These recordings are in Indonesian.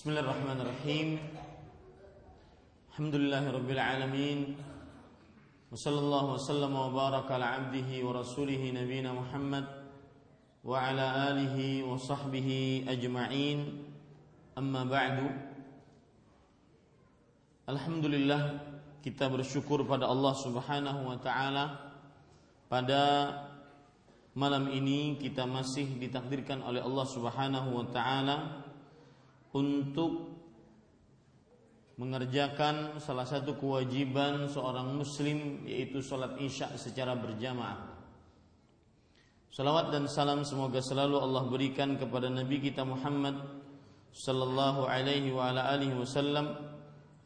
Bismillahirrahmanirrahim. Alhamdulillahirabbil alamin. Wassallallahu wasallam wa baraka ala abdihi wa rasulih nabiyina Muhammad wa ala alihi wa sahbihi ajma'in. Amma ba'du. Alhamdulillah kita bersyukur pada Allah Subhanahu wa taala pada malam ini kita masih ditakdirkan oleh Allah Subhanahu wa taala untuk mengerjakan salah satu kewajiban seorang muslim yaitu sholat isya secara berjamaah. Salawat dan salam semoga selalu Allah berikan kepada Nabi kita Muhammad sallallahu alaihi wa ala alihi wasallam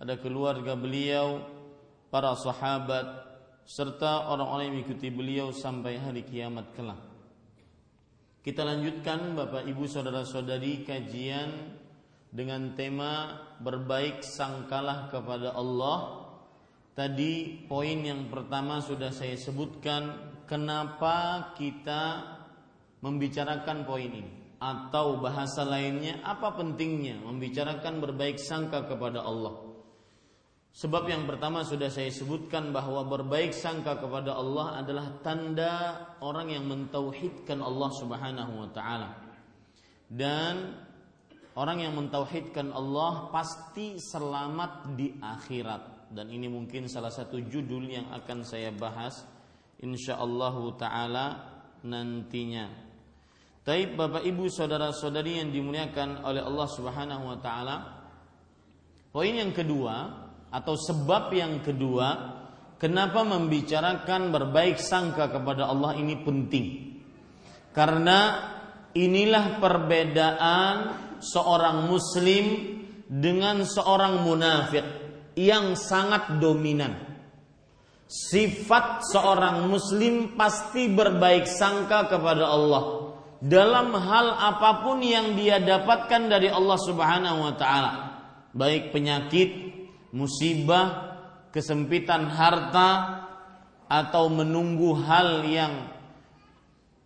ada keluarga beliau, para sahabat serta orang-orang yang mengikuti beliau sampai hari kiamat kelak. Kita lanjutkan Bapak Ibu saudara-saudari kajian dengan tema berbaik sangkalah kepada Allah. Tadi poin yang pertama sudah saya sebutkan kenapa kita membicarakan poin ini atau bahasa lainnya apa pentingnya membicarakan berbaik sangka kepada Allah. Sebab yang pertama sudah saya sebutkan bahwa berbaik sangka kepada Allah adalah tanda orang yang mentauhidkan Allah Subhanahu wa taala. Dan Orang yang mentauhidkan Allah pasti selamat di akhirat dan ini mungkin salah satu judul yang akan saya bahas insyaallah taala nantinya. Taib Bapak Ibu saudara-saudari yang dimuliakan oleh Allah Subhanahu wa taala. Poin yang kedua atau sebab yang kedua kenapa membicarakan berbaik sangka kepada Allah ini penting. Karena inilah perbedaan seorang muslim dengan seorang munafik yang sangat dominan. Sifat seorang muslim pasti berbaik sangka kepada Allah dalam hal apa pun yang dia dapatkan dari Allah Subhanahu wa taala. Baik penyakit, musibah, kesempitan harta atau menunggu hal yang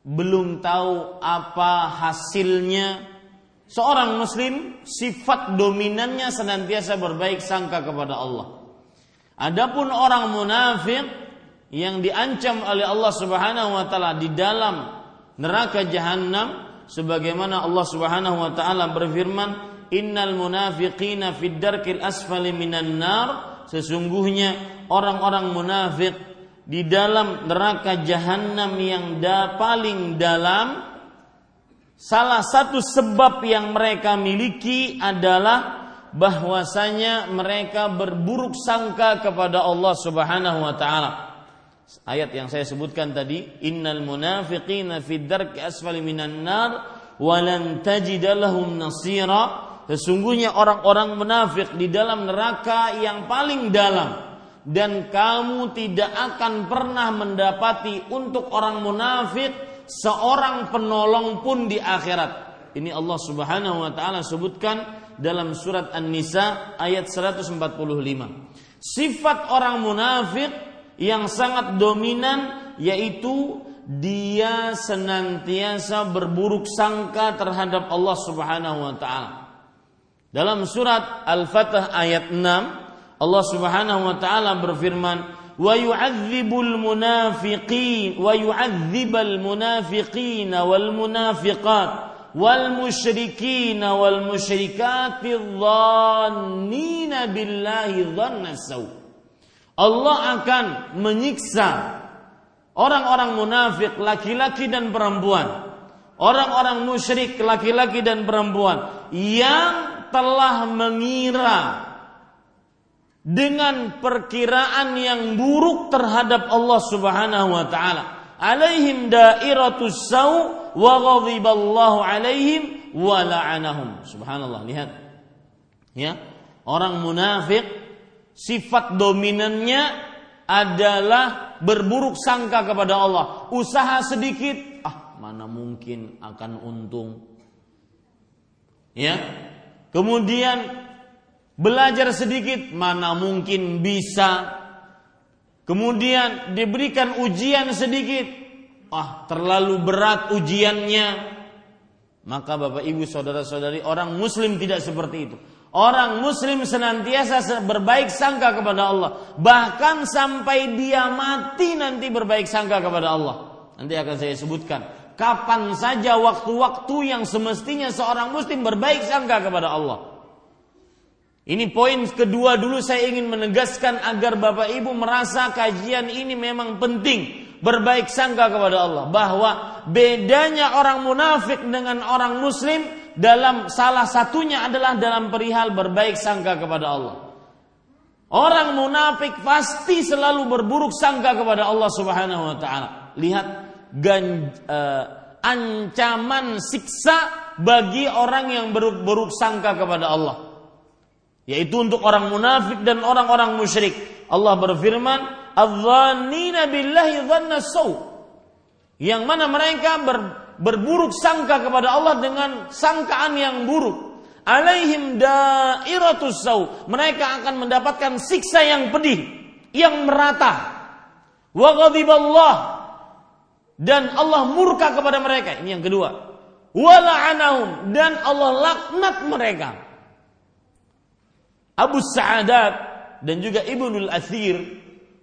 belum tahu apa hasilnya Seorang muslim sifat dominannya senantiasa berbaik sangka kepada Allah. Adapun orang munafik yang diancam oleh Allah Subhanahu wa taala di dalam neraka jahanam sebagaimana Allah Subhanahu wa taala berfirman innal munafiqina fid darkil asfali minan nar sesungguhnya orang-orang munafik di dalam neraka jahanam yang da paling dalam Salah satu sebab yang mereka miliki adalah bahwasanya mereka berburuk sangka kepada Allah Subhanahu wa taala. Ayat yang saya sebutkan tadi, innal munafiqina fid darki asfali minan nar wa lan tajid lahum nasira. Sesungguhnya orang-orang munafik di dalam neraka yang paling dalam dan kamu tidak akan pernah mendapati untuk orang munafik seorang penolong pun di akhirat. Ini Allah Subhanahu wa taala sebutkan dalam surat An-Nisa ayat 145. Sifat orang munafik yang sangat dominan yaitu dia senantiasa berburuk sangka terhadap Allah Subhanahu wa taala. Dalam surat Al-Fatah ayat 6 Allah Subhanahu wa taala berfirman, ويعذب المنافقين ويعذب المنافقين والمنافقات والمشركين والمشركات الظانين بالله ظن السوء Allah akan menyiksa orang-orang munafik laki-laki dan perempuan. Orang-orang musyrik laki-laki dan perempuan yang telah mengira dengan perkiraan yang buruk terhadap Allah Subhanahu wa taala. Alaihim dairatus sau wa ghadiballahu alaihim wa la'anahum. Subhanallah, lihat. Ya. Orang munafik sifat dominannya adalah berburuk sangka kepada Allah. Usaha sedikit, ah mana mungkin akan untung. Ya. Kemudian Belajar sedikit mana mungkin bisa. Kemudian diberikan ujian sedikit. Ah, terlalu berat ujiannya. Maka Bapak Ibu saudara-saudari orang muslim tidak seperti itu. Orang muslim senantiasa berbaik sangka kepada Allah. Bahkan sampai dia mati nanti berbaik sangka kepada Allah. Nanti akan saya sebutkan. Kapan saja waktu-waktu yang semestinya seorang muslim berbaik sangka kepada Allah. Ini poin kedua dulu saya ingin menegaskan agar Bapak Ibu merasa kajian ini memang penting berbaik sangka kepada Allah bahwa bedanya orang munafik dengan orang muslim dalam salah satunya adalah dalam perihal berbaik sangka kepada Allah. Orang munafik pasti selalu berburuk sangka kepada Allah Subhanahu wa taala. Lihat gan, uh, ancaman siksa bagi orang yang berburuk, buruk sangka kepada Allah. Yaitu untuk orang munafik dan orang-orang musyrik. Allah berfirman, adzannina billahi dhanna Yang mana mereka ber, berburuk sangka kepada Allah dengan sangkaan yang buruk. Alaihim dairatus. Mereka akan mendapatkan siksa yang pedih, yang merata. Wa ghadiballah dan Allah murka kepada mereka. Ini yang kedua. Wala'anahum dan Allah laknat mereka. Abu Sa'adat dan juga Ibnul Athir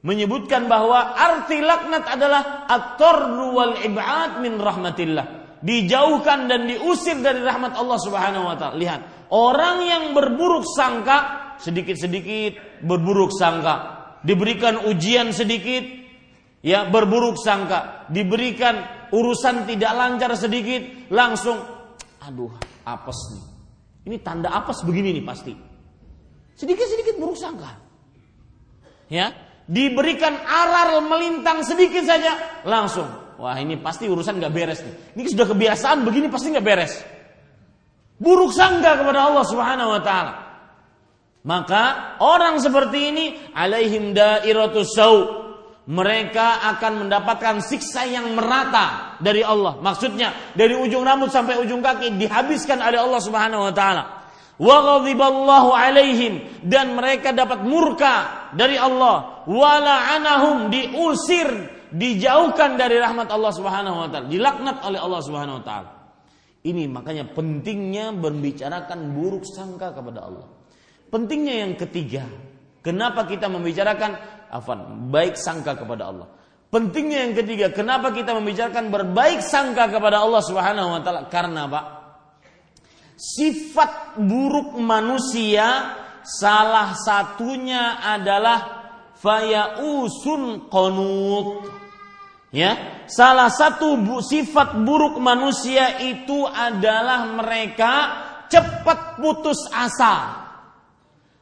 menyebutkan bahwa arti laknat adalah at-tardu wal ib'ad min rahmatillah. Dijauhkan dan diusir dari rahmat Allah Subhanahu wa taala. Lihat, orang yang berburuk sangka sedikit-sedikit berburuk sangka. Diberikan ujian sedikit ya berburuk sangka, diberikan urusan tidak lancar sedikit langsung aduh, apes nih. Ini tanda apes begini nih pasti. Sedikit-sedikit buruk sangka. Ya, diberikan aral melintang sedikit saja langsung. Wah ini pasti urusan nggak beres nih. Ini sudah kebiasaan begini pasti nggak beres. Buruk sangka kepada Allah Subhanahu wa taala. Maka orang seperti ini alaihim dairatus sau mereka akan mendapatkan siksa yang merata dari Allah. Maksudnya dari ujung rambut sampai ujung kaki dihabiskan oleh Allah Subhanahu wa taala wa ghadiballahu alaihim. Dan mereka dapat murka dari Allah. Anahum diusir. Dijauhkan dari rahmat Allah Subhanahu wa taala. Dilaknat oleh Allah Subhanahu wa taala. Ini makanya pentingnya membicarakan buruk sangka kepada Allah. Pentingnya yang ketiga. Kenapa kita membicarakan afan baik sangka kepada Allah? Pentingnya yang ketiga kenapa kita membicarakan berbaik sangka kepada Allah Subhanahu wa taala? Karena Pak Sifat buruk manusia salah satunya adalah fayausun qanut. Ya, salah satu bu, sifat buruk manusia itu adalah mereka cepat putus asa.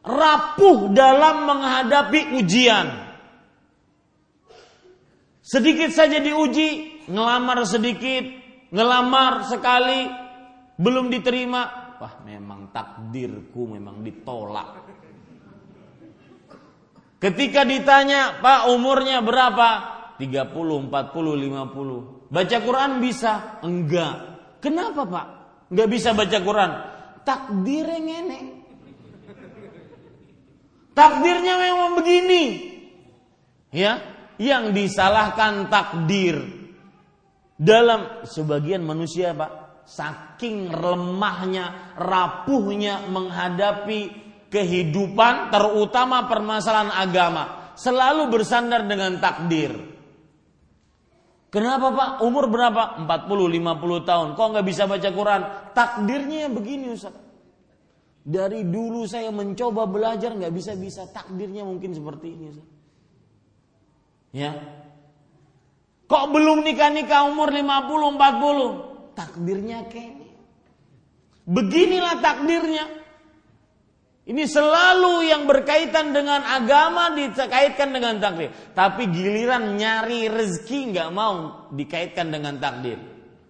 Rapuh dalam menghadapi ujian. Sedikit saja diuji, ngelamar sedikit, ngelamar sekali, belum diterima, wah memang takdirku memang ditolak. Ketika ditanya, Pak umurnya berapa? 30, 40, 50. Baca Quran bisa? Enggak. Kenapa Pak? Enggak bisa baca Quran. Takdirnya ngene. Takdirnya memang begini. Ya, yang disalahkan takdir. Dalam sebagian manusia Pak, saking lemahnya, rapuhnya menghadapi kehidupan, terutama permasalahan agama, selalu bersandar dengan takdir. Kenapa Pak? Umur berapa? 40-50 tahun. Kok nggak bisa baca Quran? Takdirnya begini Ustaz. Dari dulu saya mencoba belajar nggak bisa-bisa. Takdirnya mungkin seperti ini Ustaz. Ya. Kok belum nikah-nikah umur 50-40? Takdirnya kene. Beginilah takdirnya. Ini selalu yang berkaitan dengan agama dikaitkan dengan takdir. Tapi giliran nyari rezeki nggak mau dikaitkan dengan takdir.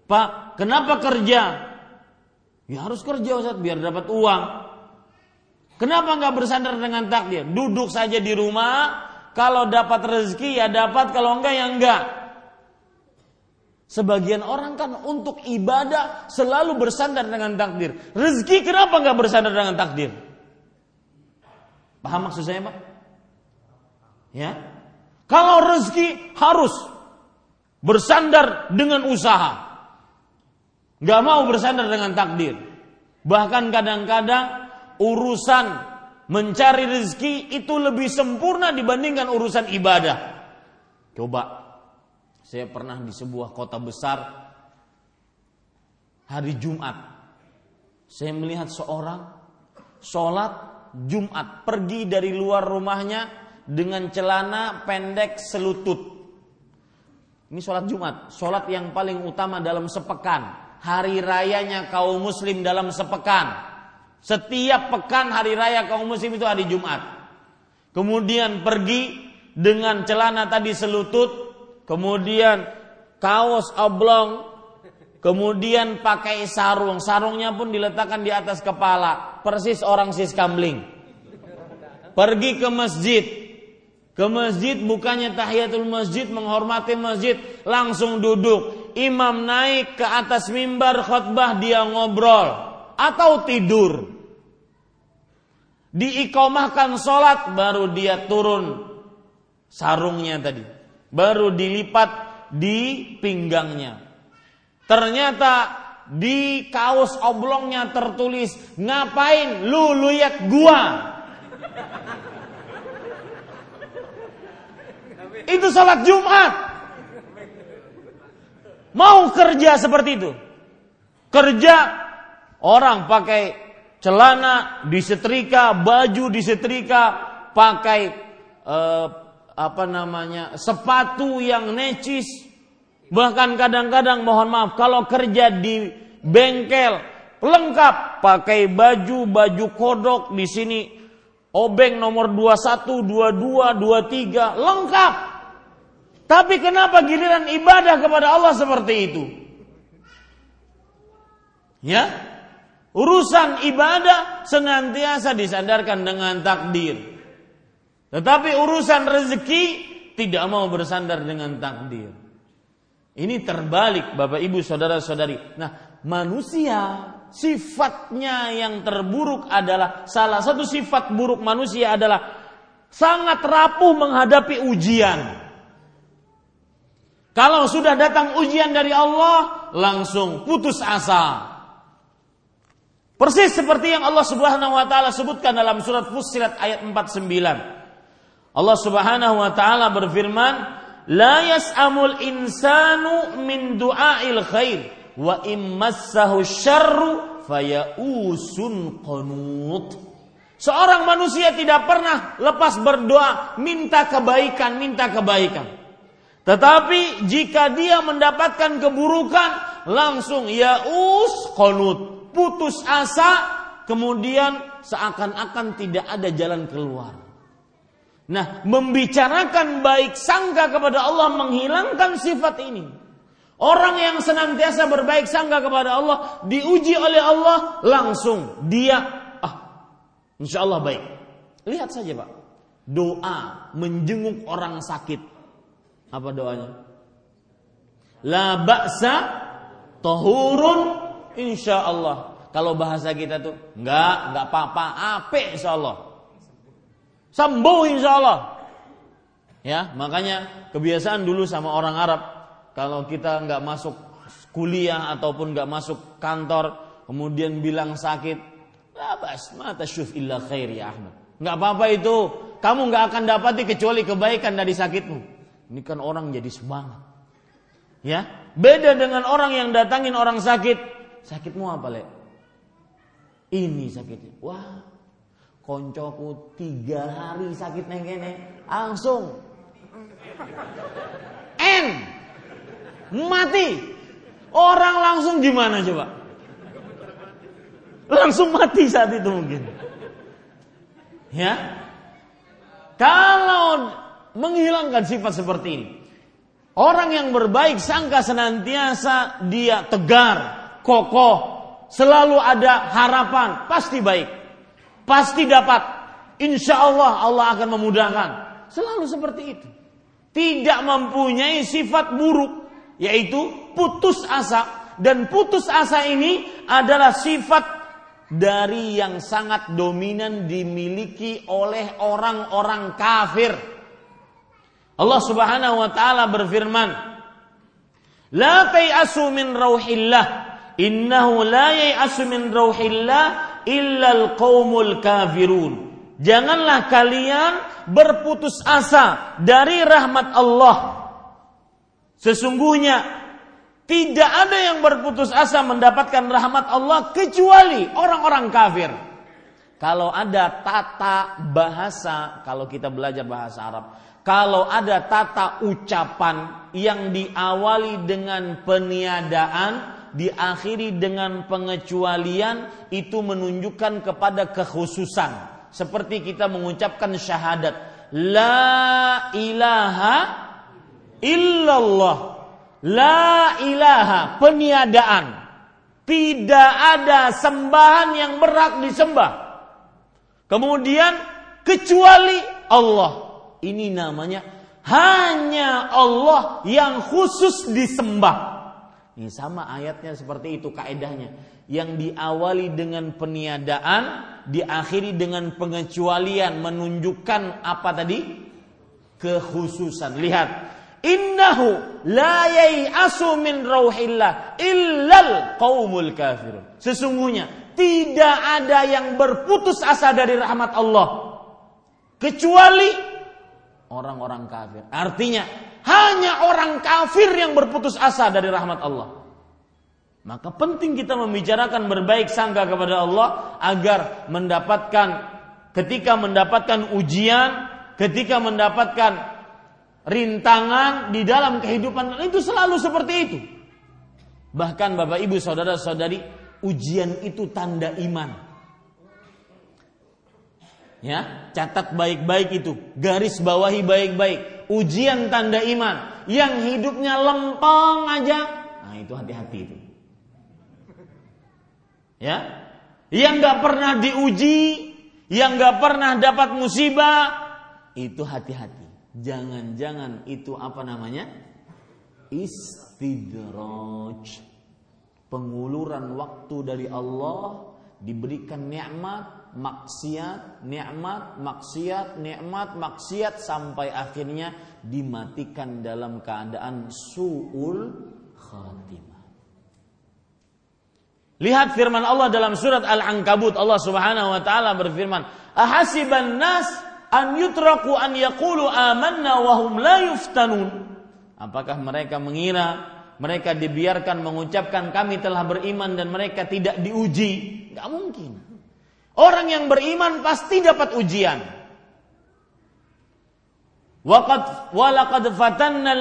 Pak, kenapa kerja? Ya harus kerja Ustaz biar dapat uang. Kenapa nggak bersandar dengan takdir? Duduk saja di rumah, kalau dapat rezeki ya dapat, kalau enggak ya enggak. Sebagian orang kan untuk ibadah selalu bersandar dengan takdir. Rezeki kenapa nggak bersandar dengan takdir? Paham maksud saya, Pak? Ya. Kalau rezeki harus bersandar dengan usaha. Nggak mau bersandar dengan takdir. Bahkan kadang-kadang urusan mencari rezeki itu lebih sempurna dibandingkan urusan ibadah. Coba, saya pernah di sebuah kota besar hari Jumat. Saya melihat seorang sholat Jumat pergi dari luar rumahnya dengan celana pendek selutut. Ini sholat Jumat, sholat yang paling utama dalam sepekan. Hari rayanya kaum muslim dalam sepekan setiap pekan hari raya kaum muslim itu hari Jumat. Kemudian pergi dengan celana tadi selutut, kemudian kaos oblong, kemudian pakai sarung. Sarungnya pun diletakkan di atas kepala, persis orang siskamling. Pergi ke masjid. Ke masjid bukannya tahiyatul masjid menghormati masjid, langsung duduk. Imam naik ke atas mimbar khutbah dia ngobrol atau tidur diikomahkan sholat baru dia turun sarungnya tadi baru dilipat di pinggangnya. Ternyata di kaos oblongnya tertulis ngapain lu lihat gua? Itu sholat Jumat. Mau kerja seperti itu? Kerja orang pakai celana disetrika, baju disetrika, pakai eh, apa namanya sepatu yang necis, bahkan kadang-kadang mohon maaf kalau kerja di bengkel lengkap pakai baju baju kodok di sini obeng nomor 21, 22, 23 lengkap. Tapi kenapa giliran ibadah kepada Allah seperti itu? Ya, Urusan ibadah senantiasa disandarkan dengan takdir. Tetapi urusan rezeki tidak mau bersandar dengan takdir. Ini terbalik Bapak Ibu Saudara-saudari. Nah, manusia sifatnya yang terburuk adalah salah satu sifat buruk manusia adalah sangat rapuh menghadapi ujian. Kalau sudah datang ujian dari Allah, langsung putus asa. Persis seperti yang Allah Subhanahu wa taala sebutkan dalam surat Fussilat ayat 49. Allah Subhanahu wa taala berfirman, "La yas'amul insanu min du'ail khair wa immassahu syarru fayausun qanut." Seorang manusia tidak pernah lepas berdoa minta kebaikan, minta kebaikan. Tetapi jika dia mendapatkan keburukan, langsung yaus qanut, putus asa, kemudian seakan-akan tidak ada jalan keluar. Nah, membicarakan baik sangka kepada Allah menghilangkan sifat ini. Orang yang senantiasa berbaik sangka kepada Allah diuji oleh Allah langsung dia ah insya Allah baik. Lihat saja pak, doa menjenguk orang sakit. Apa doanya? La ba'sa tohurun Insya Allah. Kalau bahasa kita tuh enggak, enggak apa-apa, ape insya Allah. Sembuh insya Allah. Ya, makanya kebiasaan dulu sama orang Arab kalau kita enggak masuk kuliah ataupun enggak masuk kantor kemudian bilang sakit, bas mata syuf illa khair ya. Enggak apa-apa itu. Kamu enggak akan dapati kecuali kebaikan dari sakitmu. Ini kan orang jadi semangat. Ya, beda dengan orang yang datangin orang sakit, sakitmu apa lek? Ini sakitnya. Wah, koncoku tiga hari sakit neng kene, langsung N mati. Orang langsung gimana coba? Langsung mati saat itu mungkin. Ya. Kalau menghilangkan sifat seperti ini, orang yang berbaik sangka senantiasa dia tegar, kokoh, selalu ada harapan, pasti baik, pasti dapat. Insya Allah Allah akan memudahkan. Selalu seperti itu. Tidak mempunyai sifat buruk, yaitu putus asa. Dan putus asa ini adalah sifat dari yang sangat dominan dimiliki oleh orang-orang kafir. Allah Subhanahu wa taala berfirman, "La tai'asu min rauhillah Innahu la yai'asu min rauhillah illal qaumul kafirun. Janganlah kalian berputus asa dari rahmat Allah. Sesungguhnya tidak ada yang berputus asa mendapatkan rahmat Allah kecuali orang-orang kafir. Kalau ada tata bahasa, kalau kita belajar bahasa Arab, kalau ada tata ucapan yang diawali dengan peniadaan, diakhiri dengan pengecualian, itu menunjukkan kepada kekhususan. Seperti kita mengucapkan syahadat, La ilaha illallah. La ilaha, peniadaan. Tidak ada sembahan yang berhak disembah. Kemudian kecuali Allah ini namanya hanya Allah yang khusus disembah. Ini sama ayatnya seperti itu kaedahnya. Yang diawali dengan peniadaan, diakhiri dengan pengecualian menunjukkan apa tadi? Kekhususan. Lihat, innahu la yai'asu min rauhillah illal qaumul kafirun. Sesungguhnya tidak ada yang berputus asa dari rahmat Allah kecuali orang-orang kafir. Artinya hanya orang kafir yang berputus asa dari rahmat Allah. Maka penting kita membicarakan berbaik sangka kepada Allah agar mendapatkan ketika mendapatkan ujian, ketika mendapatkan rintangan di dalam kehidupan itu selalu seperti itu. Bahkan Bapak Ibu saudara-saudari, ujian itu tanda iman. Ya, catat baik-baik itu, garis bawahi baik-baik. Ujian tanda iman yang hidupnya lempeng aja, nah itu hati-hati itu. Ya, yang nggak pernah diuji, yang nggak pernah dapat musibah, itu hati-hati. Jangan-jangan itu apa namanya? Istidraj. Penguluran waktu dari Allah diberikan nikmat maksiat, nikmat, maksiat, nikmat, maksiat sampai akhirnya dimatikan dalam keadaan suul khatimah. Lihat firman Allah dalam surat Al-Ankabut Allah Subhanahu wa taala berfirman, "Ahasiban nas an yutraku an yaqulu amanna wa hum la yuftanun?" Apakah mereka mengira mereka dibiarkan mengucapkan kami telah beriman dan mereka tidak diuji? Gak mungkin. Orang yang beriman pasti dapat ujian. Waqad walaqad fatanna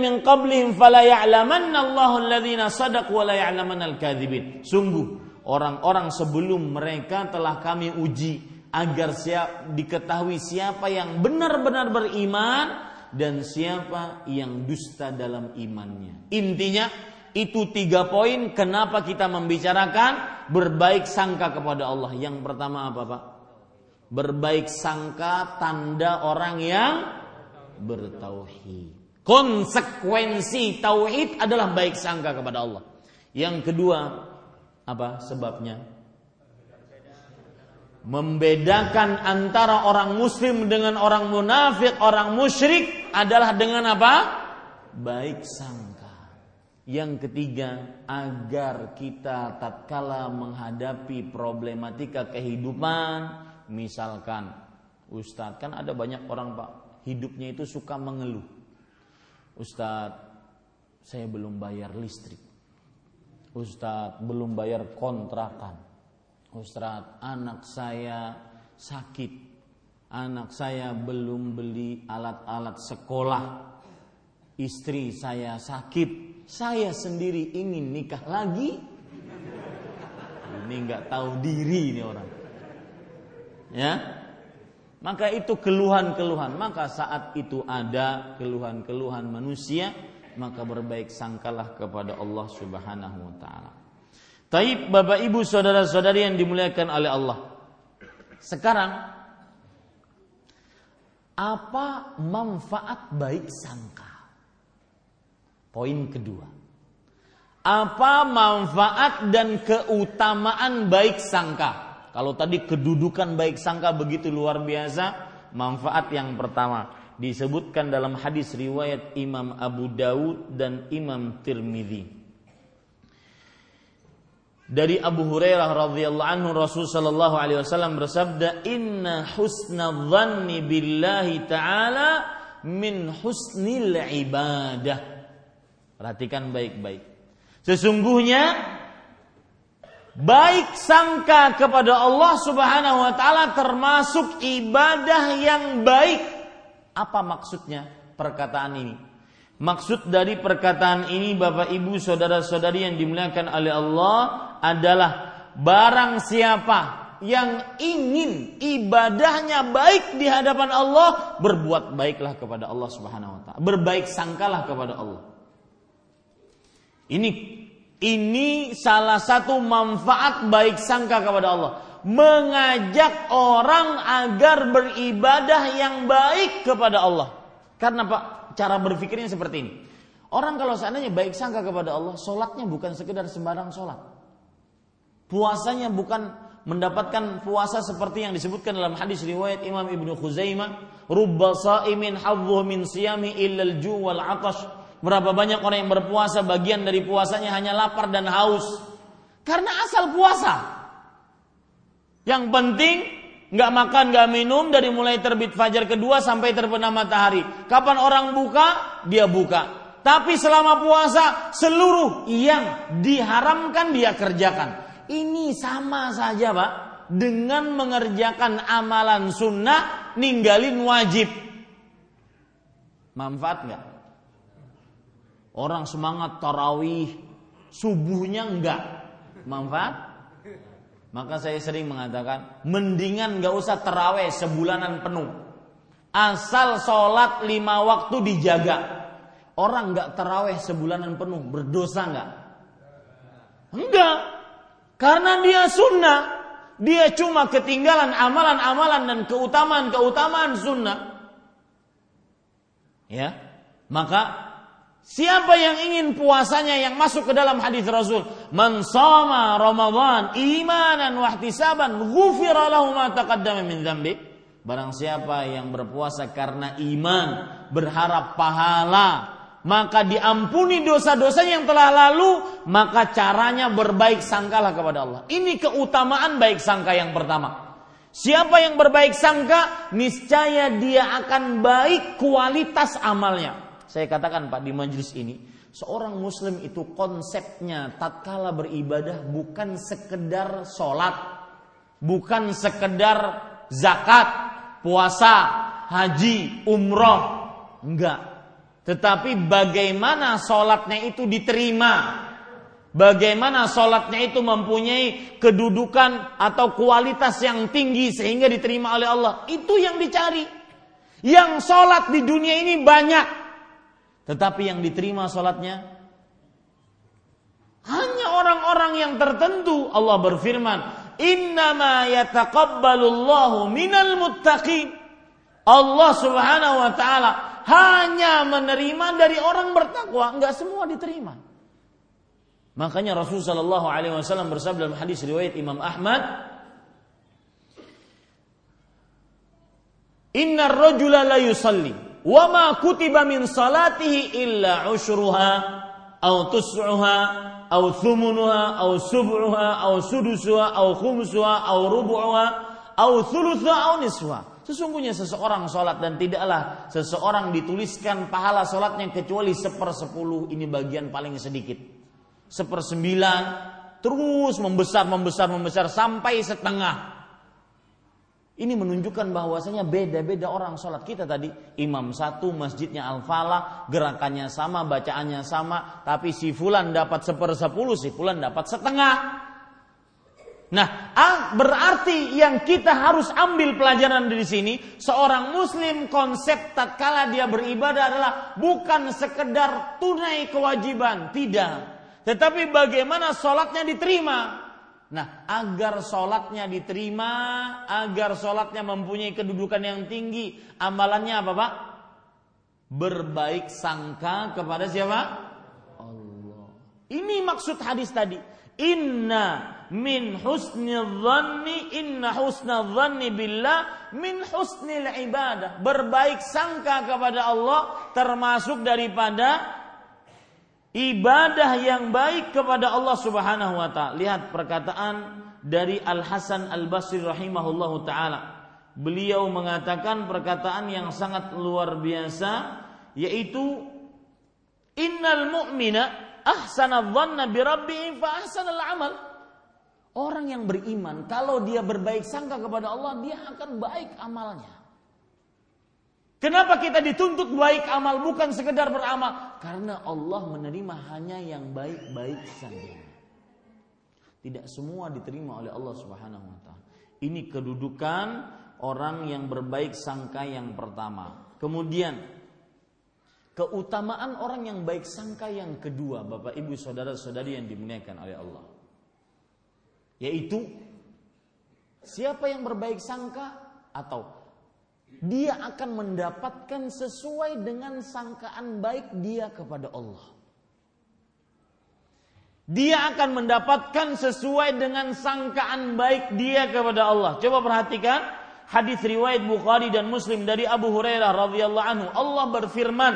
min qablihim fala ya'lamanna Allahu. Sungguh orang-orang sebelum mereka telah kami uji agar siap diketahui siapa yang benar-benar beriman dan siapa yang dusta dalam imannya. Intinya itu tiga poin kenapa kita membicarakan berbaik sangka kepada Allah. Yang pertama apa Pak? Berbaik sangka tanda orang yang bertauhid. Konsekuensi tauhid adalah baik sangka kepada Allah. Yang kedua, apa sebabnya? Membedakan antara orang muslim dengan orang munafik, orang musyrik adalah dengan apa? Baik sangka. Yang ketiga, agar kita tatkala menghadapi problematika kehidupan, misalkan Ustadz, kan ada banyak orang Pak, hidupnya itu suka mengeluh. Ustadz, saya belum bayar listrik. Ustadz, belum bayar kontrakan. Ustadz, anak saya sakit. Anak saya belum beli alat-alat sekolah. Istri saya sakit saya sendiri ingin nikah lagi. Ini nggak tahu diri ini orang. Ya, maka itu keluhan-keluhan. Maka saat itu ada keluhan-keluhan manusia, maka berbaik sangkalah kepada Allah Subhanahu wa taala. Taib Bapak Ibu saudara-saudari yang dimuliakan oleh Allah. Sekarang apa manfaat baik sangka? Poin kedua. Apa manfaat dan keutamaan baik sangka? Kalau tadi kedudukan baik sangka begitu luar biasa, manfaat yang pertama disebutkan dalam hadis riwayat Imam Abu Dawud dan Imam Tirmidzi. dari Abu Hurairah radhiyallahu anhu Rasul sallallahu alaihi wasallam bersabda inna husna dhanni billahi taala min husnil ibadah perhatikan baik-baik. Sesungguhnya baik sangka kepada Allah Subhanahu wa taala termasuk ibadah yang baik. Apa maksudnya perkataan ini? Maksud dari perkataan ini Bapak Ibu saudara-saudari yang dimuliakan oleh Allah adalah barang siapa yang ingin ibadahnya baik di hadapan Allah berbuat baiklah kepada Allah Subhanahu wa taala. Berbaik sangkalah kepada Allah ini ini salah satu manfaat baik sangka kepada Allah mengajak orang agar beribadah yang baik kepada Allah karena Pak cara berpikirnya seperti ini. Orang kalau seandainya baik sangka kepada Allah, sholatnya bukan sekedar sembarang sholat. Puasanya bukan mendapatkan puasa seperti yang disebutkan dalam hadis riwayat Imam Ibnu Khuzaimah, "Rubba hadzuhu min siyami illal ju atash." Berapa banyak orang yang berpuasa bagian dari puasanya hanya lapar dan haus. Karena asal puasa. Yang penting nggak makan, nggak minum dari mulai terbit fajar kedua sampai terbenam matahari. Kapan orang buka, dia buka. Tapi selama puasa seluruh yang diharamkan dia kerjakan. Ini sama saja, Pak, dengan mengerjakan amalan sunnah, ninggalin wajib. Manfaat nggak? Orang semangat tarawih, subuhnya enggak. Manfaat? Maka saya sering mengatakan, mendingan gak usah terawih sebulanan penuh. Asal sholat lima waktu dijaga. Orang gak terawih sebulanan penuh, berdosa gak? Enggak. Karena dia sunnah. Dia cuma ketinggalan amalan-amalan dan keutamaan-keutamaan sunnah. Ya, maka Siapa yang ingin puasanya yang masuk ke dalam hadis Rasul, "Man shoma Ramadan imanan wa ihtisaban, ghufira lahu ma min dzambi." Barang siapa yang berpuasa karena iman, berharap pahala, maka diampuni dosa-dosa yang telah lalu, maka caranya berbaik sangkalah kepada Allah. Ini keutamaan baik sangka yang pertama. Siapa yang berbaik sangka, niscaya dia akan baik kualitas amalnya. Saya katakan Pak di majelis ini, seorang muslim itu konsepnya tatkala beribadah bukan sekedar sholat, bukan sekedar zakat, puasa, haji, umroh, enggak. Tetapi bagaimana sholatnya itu diterima, Bagaimana sholatnya itu mempunyai kedudukan atau kualitas yang tinggi sehingga diterima oleh Allah. Itu yang dicari. Yang sholat di dunia ini banyak. Tetapi yang diterima sholatnya hanya orang-orang yang tertentu. Allah berfirman, Innama yataqabbalullahu minal muttaqin. Allah subhanahu wa ta'ala hanya menerima dari orang bertakwa. Enggak semua diterima. Makanya Rasul Shallallahu Alaihi Wasallam bersabda dalam hadis riwayat Imam Ahmad, Inna rajula la yusalli wa ma kutiba min salatihi illa ushruha au tus'uha au thumunuha au sub'uha au sudusuha au khumsuha au rubu'uha au thuluthuha au niswa Sesungguhnya seseorang sholat dan tidaklah seseorang dituliskan pahala sholatnya kecuali sepersepuluh ini bagian paling sedikit. Sepersembilan terus membesar membesar membesar sampai setengah ini menunjukkan bahwasanya beda-beda orang sholat kita tadi. Imam satu, masjidnya al-falah, gerakannya sama, bacaannya sama. Tapi si fulan dapat sepersepuluh, si fulan dapat setengah. Nah, berarti yang kita harus ambil pelajaran dari sini, seorang muslim konsep tatkala dia beribadah adalah bukan sekedar tunai kewajiban, tidak. Tetapi bagaimana sholatnya diterima, Nah, agar sholatnya diterima, agar sholatnya mempunyai kedudukan yang tinggi, amalannya apa Pak? Berbaik sangka kepada siapa? Allah. Ini maksud hadis tadi. Inna min husni dhanni inna husna dhanni billah min husnil ibadah. Berbaik sangka kepada Allah termasuk daripada ibadah yang baik kepada Allah Subhanahu wa taala. Lihat perkataan dari Al Hasan Al Basri rahimahullahu taala. Beliau mengatakan perkataan yang sangat luar biasa yaitu innal mu'mina ahsana dhanna bi rabbih fa ahsanal amal. Orang yang beriman kalau dia berbaik sangka kepada Allah dia akan baik amalnya. Kenapa kita dituntut baik amal bukan sekedar beramal? Karena Allah menerima hanya yang baik-baik saja. Tidak semua diterima oleh Allah Subhanahu wa taala. Ini kedudukan orang yang berbaik sangka yang pertama. Kemudian keutamaan orang yang baik sangka yang kedua, Bapak Ibu saudara-saudari yang dimuliakan oleh Allah. Yaitu siapa yang berbaik sangka atau dia akan mendapatkan sesuai dengan sangkaan baik dia kepada Allah. Dia akan mendapatkan sesuai dengan sangkaan baik dia kepada Allah. Coba perhatikan hadis riwayat Bukhari dan Muslim dari Abu Hurairah radhiyallahu anhu. Allah berfirman,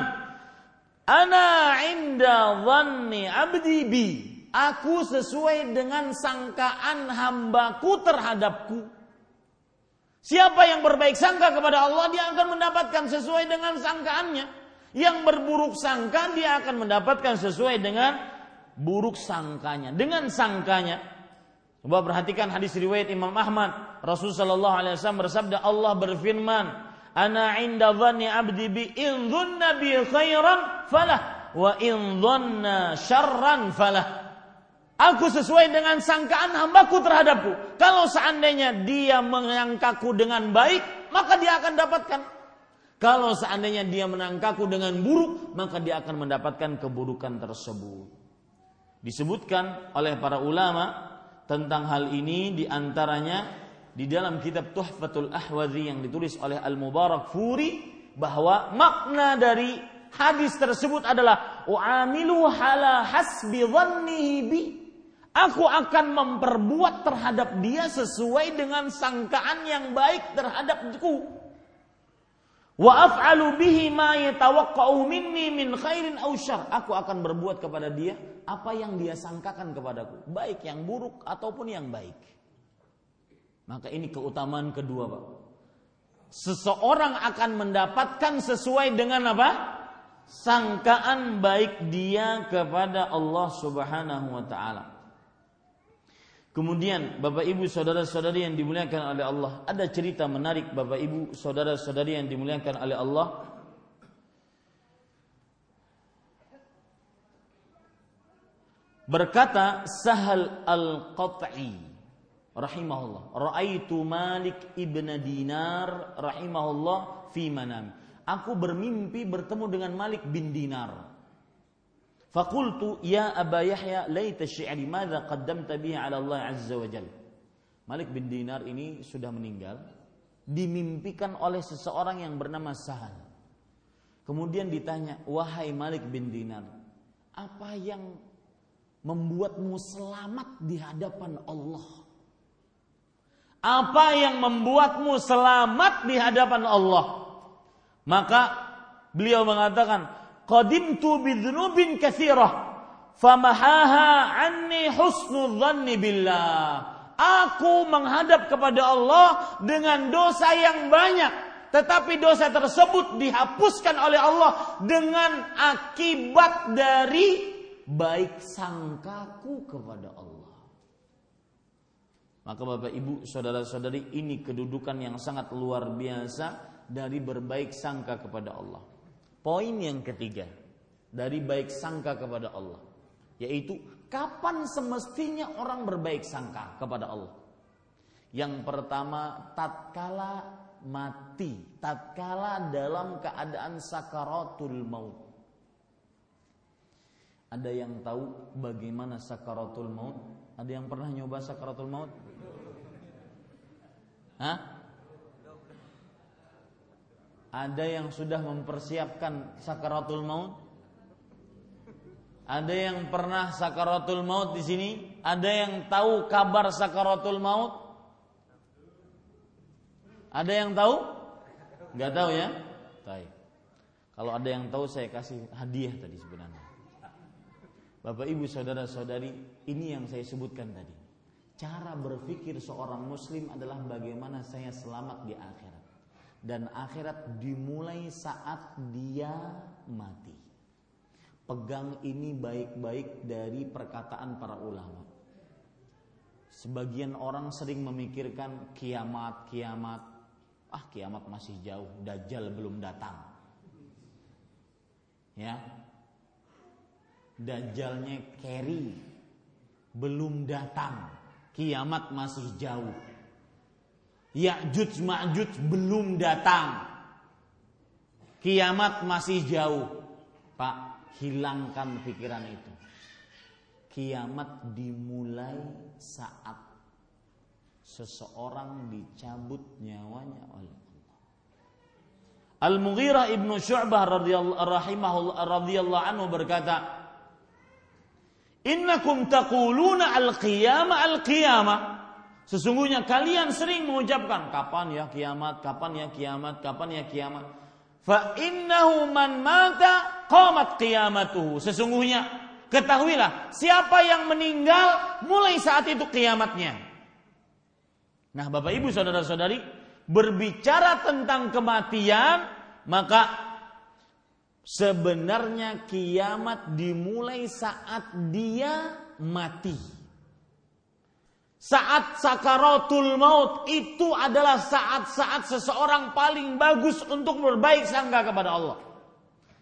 "Ana inda dhanni 'abdi bi." Aku sesuai dengan sangkaan hambaku terhadapku. Siapa yang berbaik sangka kepada Allah, dia akan mendapatkan sesuai dengan sangkaannya. Yang berburuk sangka, dia akan mendapatkan sesuai dengan buruk sangkanya. Dengan sangkanya, Coba perhatikan hadis riwayat Imam Ahmad. Rasulullah sallallahu alaihi wasallam bersabda Allah berfirman, "Ana 'inda dhanni 'abdi bi in dhanna bi khairan falah wa in dhanna syarran falah." Aku sesuai dengan sangkaan hambaku terhadapku. Kalau seandainya dia menyangkaku dengan baik, maka dia akan dapatkan. Kalau seandainya dia menangkaku dengan buruk, maka dia akan mendapatkan keburukan tersebut. Disebutkan oleh para ulama tentang hal ini di antaranya di dalam kitab Tuhfatul Ahwazi yang ditulis oleh Al-Mubarak Furi bahwa makna dari hadis tersebut adalah uamilu hala hasbi dhannihi bi aku akan memperbuat terhadap dia sesuai dengan sangkaan yang baik terhadapku wa af'alu bihi ma yatawaqqa'u minni min khairin aw aku akan berbuat kepada dia apa yang dia sangkakan kepadaku, baik yang buruk ataupun yang baik. Maka ini keutamaan kedua, Pak. Seseorang akan mendapatkan sesuai dengan apa? Sangkaan baik dia kepada Allah Subhanahu wa taala. Kemudian Bapak Ibu saudara-saudari yang dimuliakan oleh Allah, ada cerita menarik Bapak Ibu saudara-saudari yang dimuliakan oleh Allah Berkata Sahal Al-Qat'i rahimahullah, "Ra'aitu Malik ibn Dinar rahimahullah fi manam." Aku bermimpi bertemu dengan Malik bin Dinar. Fakultu ya Aba Yahya laita syi'ri madza qaddamta bihi 'ala Allah 'azza wa jalla. Malik bin Dinar ini sudah meninggal, dimimpikan oleh seseorang yang bernama Sahal. Kemudian ditanya, "Wahai Malik bin Dinar, apa yang membuatmu selamat di hadapan Allah. Apa yang membuatmu selamat di hadapan Allah? Maka beliau mengatakan, "Qadimtu bidzunubin katsirah, famahaha anni husnul dhanni billah." Aku menghadap kepada Allah dengan dosa yang banyak, tetapi dosa tersebut dihapuskan oleh Allah dengan akibat dari baik sangkaku kepada Allah. Maka Bapak Ibu, saudara-saudari, ini kedudukan yang sangat luar biasa dari berbaik sangka kepada Allah. Poin yang ketiga dari baik sangka kepada Allah, yaitu kapan semestinya orang berbaik sangka kepada Allah. Yang pertama, tatkala mati, tatkala dalam keadaan sakaratul maut. Ada yang tahu bagaimana sakaratul maut? Ada yang pernah nyoba sakaratul maut? Hah? Ada yang sudah mempersiapkan sakaratul maut? Ada yang pernah sakaratul maut di sini? Ada yang tahu kabar sakaratul maut? Ada yang tahu? Gak tahu ya? Baik. Kalau ada yang tahu saya kasih hadiah tadi sebenarnya. Bapak Ibu saudara-saudari, ini yang saya sebutkan tadi. Cara berpikir seorang muslim adalah bagaimana saya selamat di akhirat. Dan akhirat dimulai saat dia mati. Pegang ini baik-baik dari perkataan para ulama. Sebagian orang sering memikirkan kiamat, kiamat. Ah, kiamat masih jauh, dajjal belum datang. Ya, Dajjalnya carry belum datang. Kiamat masih jauh. Ya'juj Ma'juj belum datang. Kiamat masih jauh. Pak, hilangkan pikiran itu. Kiamat dimulai saat seseorang dicabut nyawanya oleh Allah. Al-Mughirah ibnu Syu'bah radhiyallahu anhu berkata, Innakum taquluna al-qiyamah al-qiyamah. Sesungguhnya kalian sering mengucapkan kapan ya kiamat, kapan ya kiamat, kapan ya kiamat. Fa innahu man mata qamat qiyamatuhu. Sesungguhnya ketahuilah siapa yang meninggal mulai saat itu kiamatnya. Nah, Bapak Ibu saudara-saudari, berbicara tentang kematian maka Sebenarnya kiamat dimulai saat dia mati. Saat sakaratul maut itu adalah saat-saat seseorang paling bagus untuk berbaik sangka kepada Allah.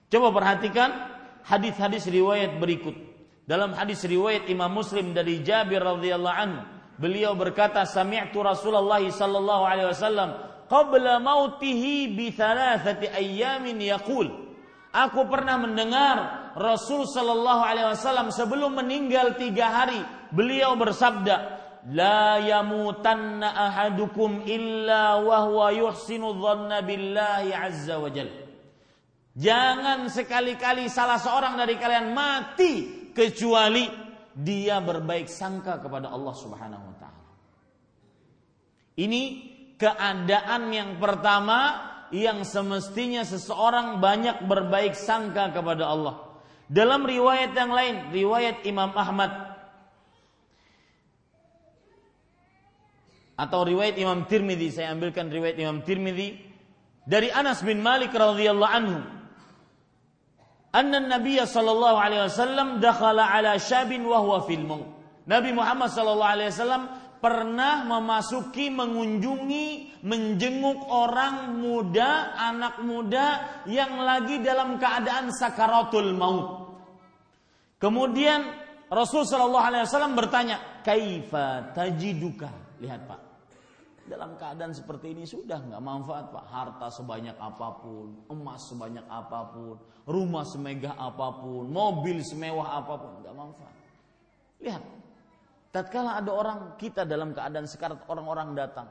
Coba perhatikan hadis-hadis riwayat berikut. Dalam hadis riwayat Imam Muslim dari Jabir radhiyallahu anhu, beliau berkata, "Sami'tu Rasulullah sallallahu alaihi wasallam qabla mautihi bi thalathati ayyamin yaqul" Aku pernah mendengar Rasul Shallallahu Alaihi Wasallam sebelum meninggal tiga hari, beliau bersabda, لا يموتن أحدكم إلا وهو يحسن الظن بالله عز وجل Jangan sekali-kali salah seorang dari kalian mati kecuali dia berbaik sangka kepada Allah Subhanahu wa taala. Ini keadaan yang pertama yang semestinya seseorang banyak berbaik sangka kepada Allah. Dalam riwayat yang lain, riwayat Imam Ahmad atau riwayat Imam Tirmidzi, saya ambilkan riwayat Imam Tirmidzi dari Anas bin Malik radhiyallahu anhu. Anna Nabi sallallahu alaihi wasallam dakhala ala syabin wa huwa fil maut. Nabi Muhammad sallallahu alaihi wasallam pernah memasuki, mengunjungi, menjenguk orang muda, anak muda yang lagi dalam keadaan sakaratul maut. Kemudian Rasul Shallallahu Alaihi Wasallam bertanya, "Kaifa tajiduka?" Lihat pak, dalam keadaan seperti ini sudah nggak manfaat pak. Harta sebanyak apa pun, emas sebanyak apa pun, rumah semegah apa pun, mobil semewah apa pun nggak manfaat. Lihat, Tatkala ada orang kita dalam keadaan sekarat orang-orang datang.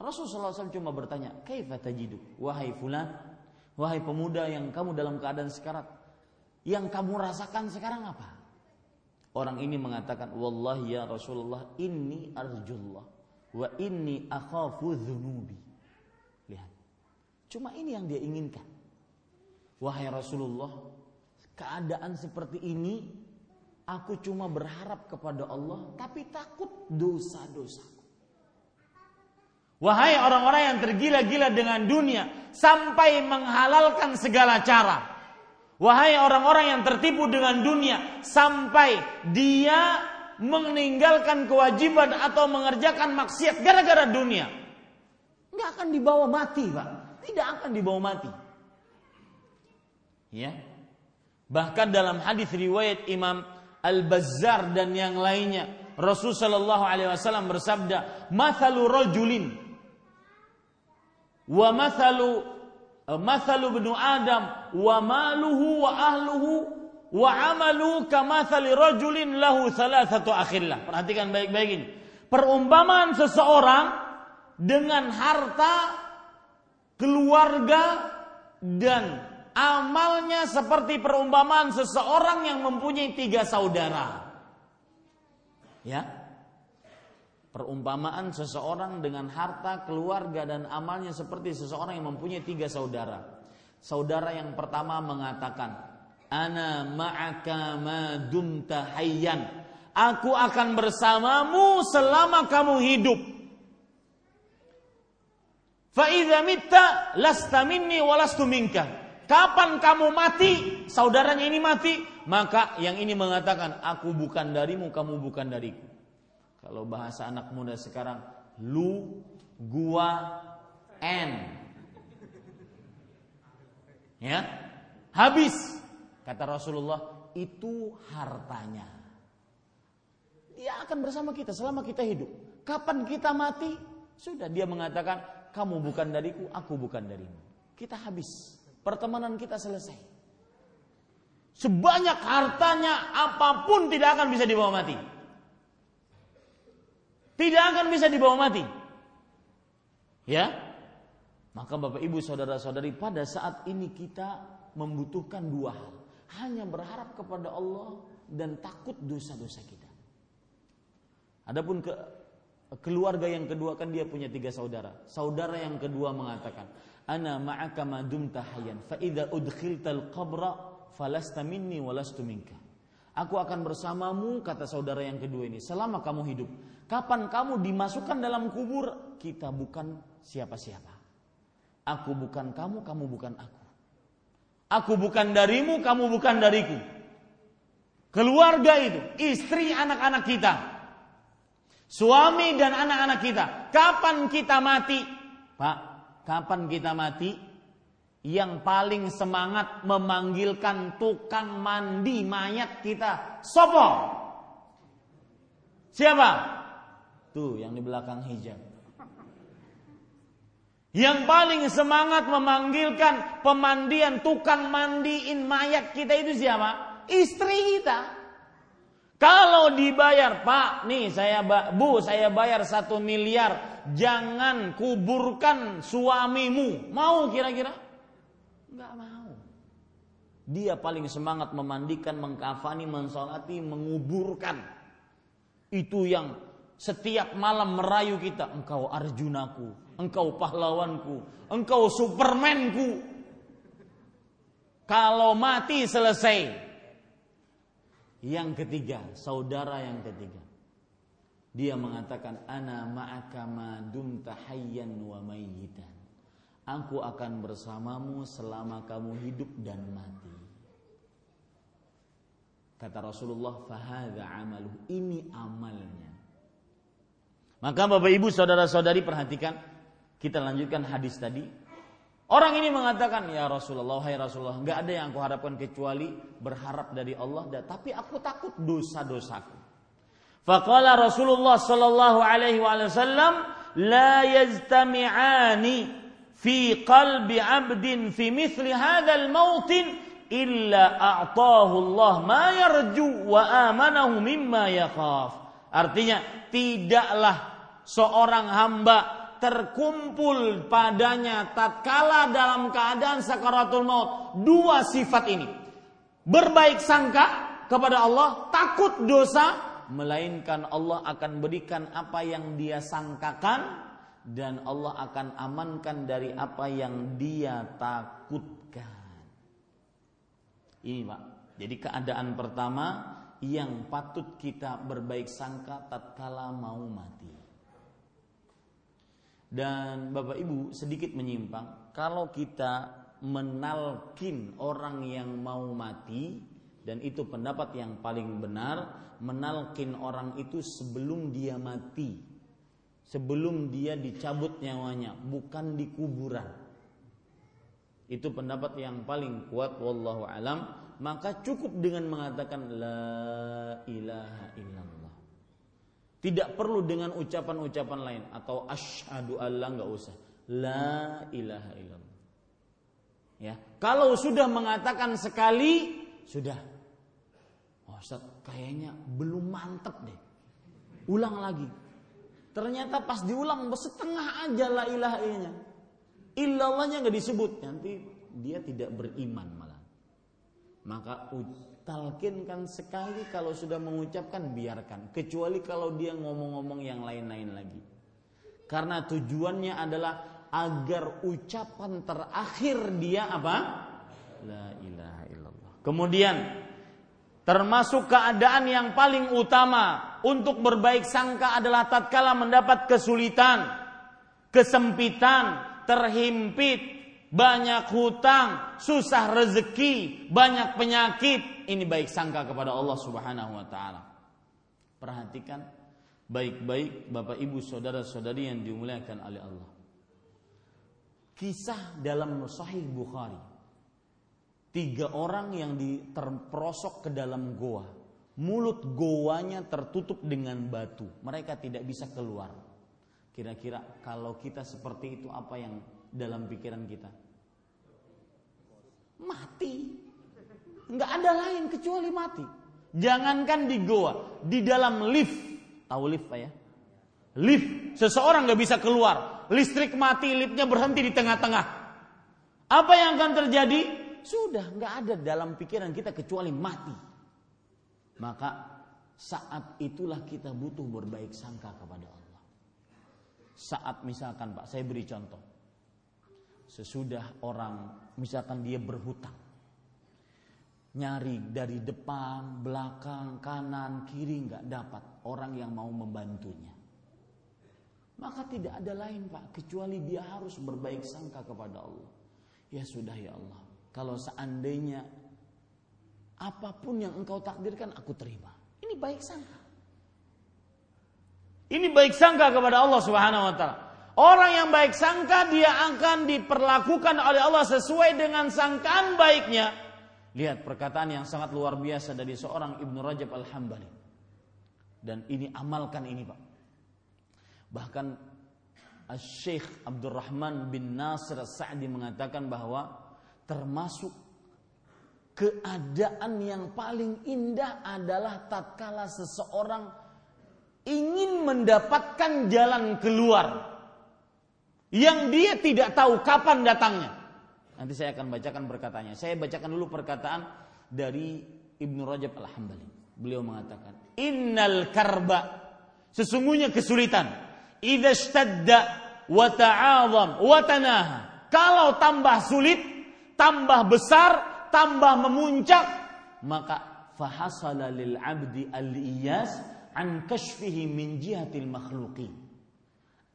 Rasulullah SAW cuma bertanya, Kaifa tajidu? Wahai fulan, wahai pemuda yang kamu dalam keadaan sekarat. Yang kamu rasakan sekarang apa? Orang ini mengatakan, Wallahi ya Rasulullah, inni arjullah. Wa inni akhafu dhunubi. Lihat. Cuma ini yang dia inginkan. Wahai Rasulullah, keadaan seperti ini Aku cuma berharap kepada Allah, tapi takut dosa-dosaku. Wahai orang-orang yang tergila-gila dengan dunia sampai menghalalkan segala cara. Wahai orang-orang yang tertipu dengan dunia sampai dia meninggalkan kewajiban atau mengerjakan maksiat gara-gara dunia. Nggak akan dibawa mati, Pak. Tidak akan dibawa mati. Ya. Bahkan dalam hadis riwayat Imam Al-Bazzar dan yang lainnya. Rasul sallallahu alaihi wasallam bersabda, "Mathalu rajulin wa mathalu mathalu ibnu Adam wa maluhu wa ahluhu wa amalu kamathali rajulin lahu thalathatu akhillah." Perhatikan baik-baik ini. Perumpamaan seseorang dengan harta, keluarga dan amalnya seperti perumpamaan seseorang yang mempunyai tiga saudara. Ya. Perumpamaan seseorang dengan harta, keluarga dan amalnya seperti seseorang yang mempunyai tiga saudara. Saudara yang pertama mengatakan, ana ma'aka ma dumta hayyan. Aku akan bersamamu selama kamu hidup. Fa idza mitta lasta minni wa lastu minka. Kapan kamu mati, saudaranya ini mati, maka yang ini mengatakan aku bukan darimu, kamu bukan dariku. Kalau bahasa anak muda sekarang, lu, gua, n. Ya, habis kata Rasulullah itu hartanya. Dia akan bersama kita selama kita hidup. Kapan kita mati, sudah dia mengatakan kamu bukan dariku, aku bukan darimu. Kita habis. Pertemanan kita selesai. Sebanyak hartanya apa pun tidak akan bisa dibawa mati. Tidak akan bisa dibawa mati. Ya. Maka Bapak Ibu saudara-saudari pada saat ini kita membutuhkan dua hal. Hanya berharap kepada Allah dan takut dosa-dosa kita. Adapun ke Keluarga yang kedua kan dia punya tiga saudara. Saudara yang kedua mengatakan, "Ana ma'aka ma dumta hayyan, fa idza udkhiltal qabra falasta minni walastu minka." Aku akan bersamamu kata saudara yang kedua ini selama kamu hidup. Kapan kamu dimasukkan dalam kubur, kita bukan siapa-siapa. Aku bukan kamu, kamu bukan aku. Aku bukan darimu, kamu bukan dariku. Keluarga itu, istri anak-anak kita, Suami dan anak-anak kita. Kapan kita mati? Pak, kapan kita mati? Yang paling semangat memanggilkan tukang mandi mayat kita. Sopo? Siapa? Tuh yang di belakang hijab. Yang paling semangat memanggilkan pemandian tukang mandiin mayat kita itu siapa? Istri kita. Kalau dibayar, Pak, nih saya Bu, saya bayar satu miliar, jangan kuburkan suamimu. Mau kira-kira? Enggak mau. Dia paling semangat memandikan, mengkafani, mensolati, menguburkan. Itu yang setiap malam merayu kita. Engkau Arjunaku, engkau pahlawanku, engkau Supermanku. Kalau mati selesai, yang ketiga, saudara yang ketiga. Dia mengatakan ana ma'aka ma dumta wa mayyitan. Aku akan bersamamu selama kamu hidup dan mati. Kata Rasulullah, fahadha amaluh. Ini amalnya. Maka Bapak Ibu saudara-saudari perhatikan. Kita lanjutkan hadis tadi. Orang ini mengatakan, ya Rasulullah, hai Rasulullah, nggak ada yang aku harapkan kecuali berharap dari Allah, tapi aku takut dosa-dosaku. Faqala Rasulullah sallallahu alaihi wasallam, la yajtami'ani fi qalbi 'abdin fi mithli hadzal mautin illa a'tahu Allah ma yarju wa amanahu mimma yakhaf. Artinya tidaklah seorang hamba terkumpul padanya tatkala dalam keadaan sakaratul maut. Dua sifat ini. Berbaik sangka kepada Allah takut dosa melainkan Allah akan berikan apa yang dia sangkakan dan Allah akan amankan dari apa yang dia takutkan. Ini Pak. Jadi keadaan pertama yang patut kita berbaik sangka tatkala mau mati dan Bapak Ibu sedikit menyimpang, kalau kita menalkin orang yang mau mati dan itu pendapat yang paling benar, menalkin orang itu sebelum dia mati. Sebelum dia dicabut nyawanya, bukan di kuburan. Itu pendapat yang paling kuat wallahu alam, maka cukup dengan mengatakan la ilaha illallah. Tidak perlu dengan ucapan-ucapan lain atau asyhadu alla nggak usah. La ilaha illallah. Ya, kalau sudah mengatakan sekali sudah. Oh, Ustaz, kayaknya belum mantep deh. Ulang lagi. Ternyata pas diulang setengah aja la ilaha illallah. Illallahnya nggak disebut, nanti dia tidak beriman malah. Maka talkinkan sekali kalau sudah mengucapkan biarkan. Kecuali kalau dia ngomong-ngomong yang lain-lain lagi. Karena tujuannya adalah agar ucapan terakhir dia apa? La ilaha illallah. Kemudian termasuk keadaan yang paling utama untuk berbaik sangka adalah tatkala mendapat kesulitan, kesempitan, terhimpit, banyak hutang, susah rezeki, banyak penyakit. Ini baik sangka kepada Allah Subhanahu wa taala. Perhatikan baik-baik Bapak Ibu saudara-saudari yang dimuliakan oleh Allah. Kisah dalam Sahih Bukhari tiga orang yang terperosok ke dalam goa. Mulut goanya tertutup dengan batu. Mereka tidak bisa keluar. Kira-kira kalau kita seperti itu apa yang dalam pikiran kita? Mati. Nggak ada lain kecuali mati. Jangankan di goa, di dalam lift. Tahu lift Pak ya? Lift, seseorang nggak bisa keluar. Listrik mati, liftnya berhenti di tengah-tengah. Apa yang akan terjadi? Sudah nggak ada dalam pikiran kita kecuali mati. Maka saat itulah kita butuh berbaik sangka kepada Allah. Saat misalkan Pak, saya beri contoh. Sesudah orang misalkan dia berhutang. Nyari dari depan, belakang, kanan, kiri nggak dapat orang yang mau membantunya. Maka tidak ada lain Pak kecuali dia harus berbaik sangka kepada Allah. Ya sudah ya Allah, kalau seandainya apa pun yang engkau takdirkan aku terima. Ini baik sangka. Ini baik sangka kepada Allah Subhanahu wa taala. Orang yang baik sangka dia akan diperlakukan oleh Allah sesuai dengan sangkaan baiknya. Lihat perkataan yang sangat luar biasa dari seorang Ibnu Rajab Al-Hambali. Dan ini amalkan ini, Pak. Bahkan Syekh Abdurrahman bin Nasir Sa'di mengatakan bahwa termasuk keadaan yang paling indah adalah tatkala seseorang ingin mendapatkan jalan keluar yang dia tidak tahu kapan datangnya. Nanti saya akan bacakan perkataannya. Saya bacakan dulu perkataan dari Ibnu Rajab Al-Hambali. Beliau mengatakan, "Innal karba sesungguhnya kesulitan idza ishtadda wa ta'azam wa tanaha." Kalau tambah sulit tambah besar, tambah memuncak, maka fahasala lil abdi al-iyas an kashfihi min jihatil makhluqin.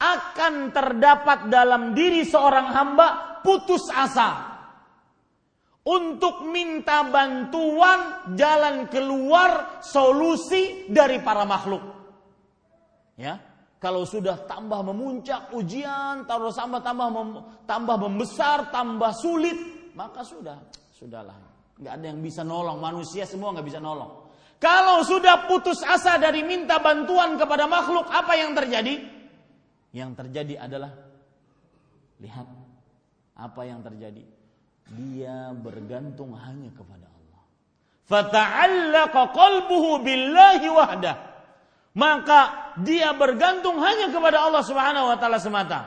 Akan terdapat dalam diri seorang hamba putus asa untuk minta bantuan jalan keluar solusi dari para makhluk. Ya, kalau sudah tambah memuncak ujian, terus tambah tambah tambah membesar, tambah sulit, maka sudah, sudahlah. Nggak ada yang bisa nolong, manusia semua nggak bisa nolong. Kalau sudah putus asa dari minta bantuan kepada makhluk, apa yang terjadi? Yang terjadi adalah lihat apa yang terjadi. Dia bergantung hanya kepada Allah. Fata'allaqa qalbuhu billahi wahdah. Maka dia bergantung hanya kepada Allah Subhanahu wa taala semata.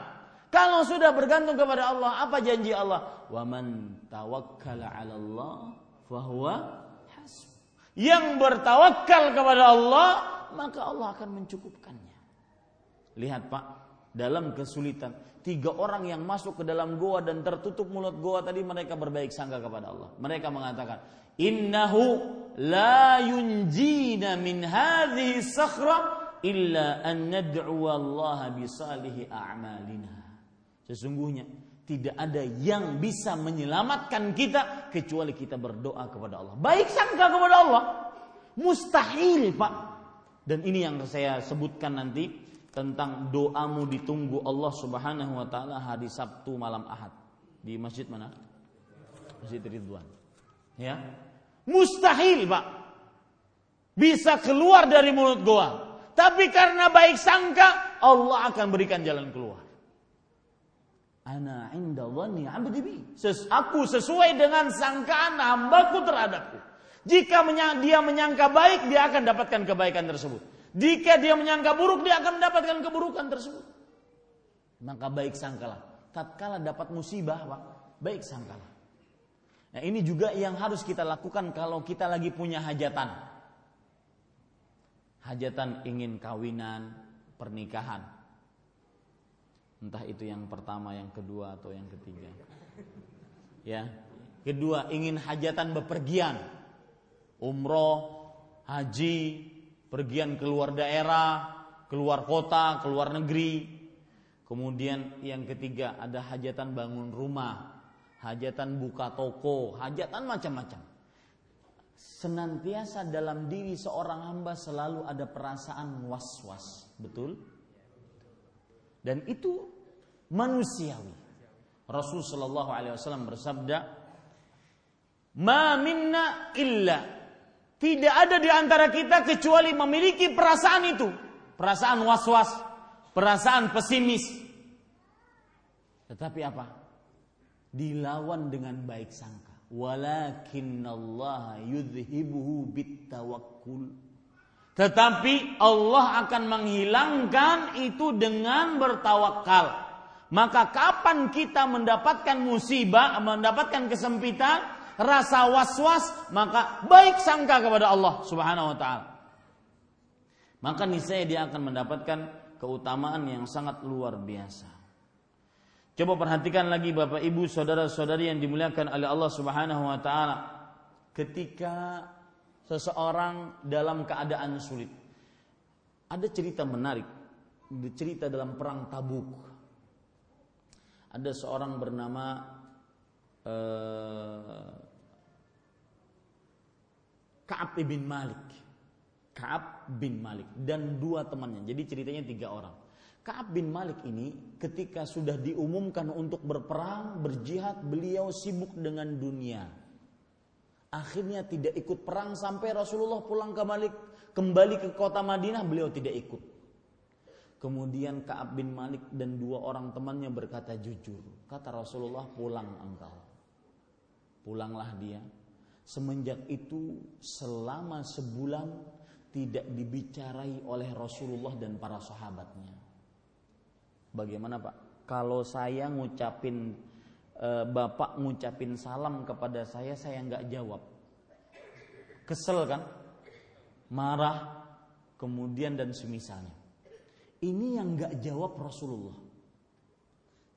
Kalau sudah bergantung kepada Allah, apa janji Allah? Wa man tawakkala 'ala Allah fahuwa hasb. Yang bertawakal kepada Allah, maka Allah akan mencukupkannya. Lihat Pak, dalam kesulitan, tiga orang yang masuk ke dalam goa dan tertutup mulut goa tadi mereka berbaik sangka kepada Allah. Mereka mengatakan, "Innahu la yunjina min hadhihi sakhra illa an nad'u Allah bi salihi a'malina." Sesungguhnya tidak ada yang bisa menyelamatkan kita kecuali kita berdoa kepada Allah. Baik sangka kepada Allah. Mustahil, Pak. Dan ini yang saya sebutkan nanti tentang doamu ditunggu Allah Subhanahu wa taala hari Sabtu malam Ahad di masjid mana? Masjid Ridwan. Ya. Mustahil, Pak. Bisa keluar dari mulut goa. Tapi karena baik sangka, Allah akan berikan jalan keluar. Ana inda dhanni abdi bi. Aku sesuai dengan sangkaan hambaku terhadapku. Jika dia menyangka baik, dia akan dapatkan kebaikan tersebut. Jika dia menyangka buruk, dia akan mendapatkan keburukan tersebut. Maka baik sangkalah. Tatkala dapat musibah, Pak, baik sangkalah. Nah, ini juga yang harus kita lakukan kalau kita lagi punya hajatan. Hajatan ingin kawinan, pernikahan entah itu yang pertama, yang kedua atau yang ketiga. Ya, Kedua, ingin hajatan bepergian. Umroh, haji, pergian keluar daerah, keluar kota, keluar negeri. Kemudian yang ketiga, ada hajatan bangun rumah, hajatan buka toko, hajatan macam-macam. Senantiasa dalam diri seorang hamba selalu ada perasaan was-was, betul? Dan itu manusiawi. Rasul Shallallahu Alaihi Wasallam bersabda, "Ma minna illa tidak ada di antara kita kecuali memiliki perasaan itu, perasaan was-was, perasaan pesimis. Tetapi apa? Dilawan dengan baik sangka. Walakin Allah yudhibuhu bitawakkul. Tetapi Allah akan menghilangkan itu dengan bertawakal. Maka kapan kita mendapatkan musibah, mendapatkan kesempitan, rasa was-was, maka baik sangka kepada Allah Subhanahu wa taala. Maka niscaya dia akan mendapatkan keutamaan yang sangat luar biasa. Coba perhatikan lagi Bapak Ibu, saudara-saudari yang dimuliakan oleh Allah Subhanahu wa taala. Ketika seseorang dalam keadaan sulit. Ada cerita menarik, cerita dalam perang Tabuk. Ada seorang bernama uh, Kaab bin Malik. Kaab bin Malik dan dua temannya. Jadi ceritanya tiga orang. Kaab bin Malik ini ketika sudah diumumkan untuk berperang, berjihad, beliau sibuk dengan dunia Akhirnya tidak ikut perang sampai Rasulullah pulang ke Malik, kembali ke kota Madinah, beliau tidak ikut. Kemudian Ka'ab bin Malik dan dua orang temannya berkata jujur. Kata Rasulullah, pulang engkau. Pulanglah dia. Semenjak itu selama sebulan tidak dibicarai oleh Rasulullah dan para sahabatnya. Bagaimana Pak? Kalau saya ngucapin e, bapak ngucapin salam kepada saya, saya nggak jawab. Kesel kan? Marah, kemudian dan semisalnya. Ini yang nggak jawab Rasulullah.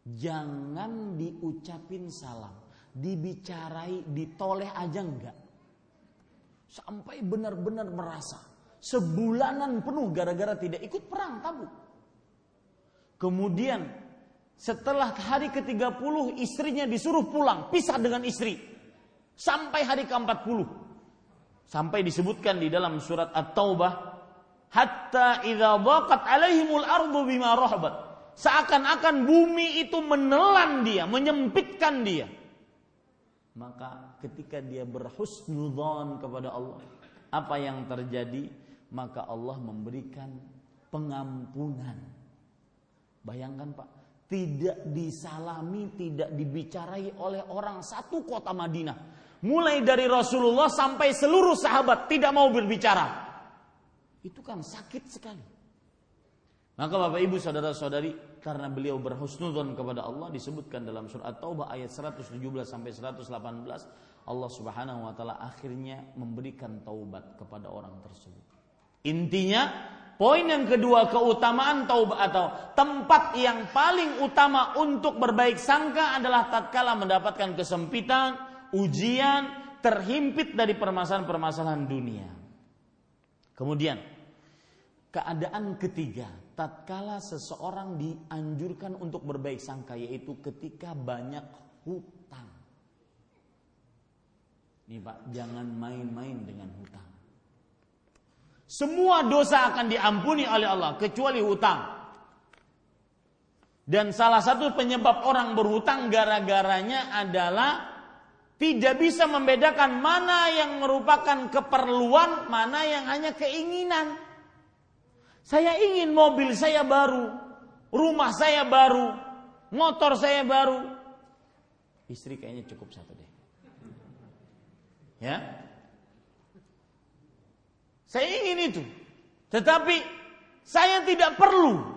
Jangan diucapin salam, dibicarai, ditoleh aja enggak. Sampai benar-benar merasa sebulanan penuh gara-gara tidak ikut perang tabuk. Kemudian setelah hari ke-30 istrinya disuruh pulang, pisah dengan istri. Sampai hari ke-40. Sampai disebutkan di dalam surat At-Taubah, hatta idza dhaqat alaihimul ardu bima rahbat. Seakan-akan bumi itu menelan dia, menyempitkan dia. Maka ketika dia berhusnudzon kepada Allah, apa yang terjadi? Maka Allah memberikan pengampunan. Bayangkan Pak, tidak disalami, tidak dibicarahi oleh orang satu kota Madinah. Mulai dari Rasulullah sampai seluruh sahabat tidak mau berbicara. Itu kan sakit sekali. Maka Bapak Ibu saudara-saudari karena beliau berhusnudzon kepada Allah disebutkan dalam surat Taubah ayat 117 sampai 118 Allah Subhanahu wa taala akhirnya memberikan taubat kepada orang tersebut. Intinya Poin yang kedua keutamaan taubat atau tempat yang paling utama untuk berbaik sangka adalah tatkala mendapatkan kesempitan, ujian, terhimpit dari permasalahan-permasalahan dunia. Kemudian keadaan ketiga, tatkala seseorang dianjurkan untuk berbaik sangka yaitu ketika banyak hutang. Nih Pak, jangan main-main dengan hutang. Semua dosa akan diampuni oleh Allah kecuali hutang. Dan salah satu penyebab orang berhutang gara-garanya adalah tidak bisa membedakan mana yang merupakan keperluan, mana yang hanya keinginan. Saya ingin mobil saya baru, rumah saya baru, motor saya baru. Istri kayaknya cukup satu deh. Ya, saya ingin itu. Tetapi saya tidak perlu.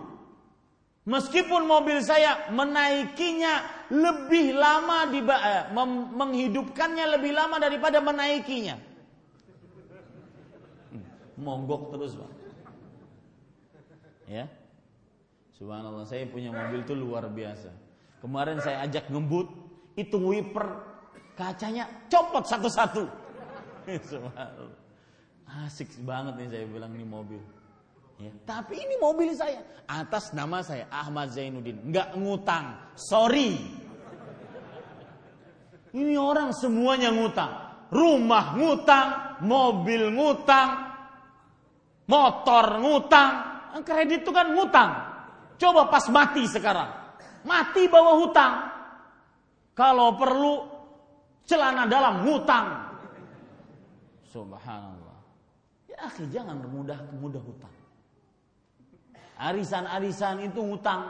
Meskipun mobil saya menaikinya lebih lama di eh, menghidupkannya lebih lama daripada menaikinya. Hmm, monggok terus, Pak. Ya. Subhanallah, saya punya mobil itu luar biasa. Kemarin saya ajak ngebut, itu wiper kacanya copot satu-satu. Asik banget nih saya bilang ini mobil. Ya, tapi ini mobil saya atas nama saya Ahmad Zainuddin, nggak ngutang. Sorry. Ini orang semuanya ngutang. Rumah ngutang, mobil ngutang, motor ngutang, kredit itu kan ngutang. Coba pas mati sekarang. Mati bawa hutang. Kalau perlu celana dalam ngutang. Subhanallah. Ya akhi jangan mudah mudah hutang. Arisan-arisan itu hutang.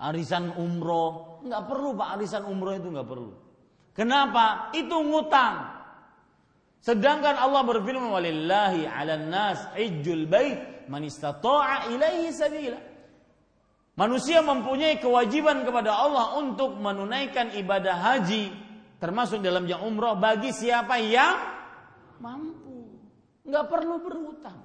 Arisan umroh nggak perlu pak. Arisan umroh itu nggak perlu. Kenapa? Itu ngutang. Sedangkan Allah berfirman walillahi 'alan nas hajjul bait man istata'a ilaihi sabila. Manusia mempunyai kewajiban kepada Allah untuk menunaikan ibadah haji termasuk dalam yang umroh bagi siapa yang mampu. Nggak perlu berhutang.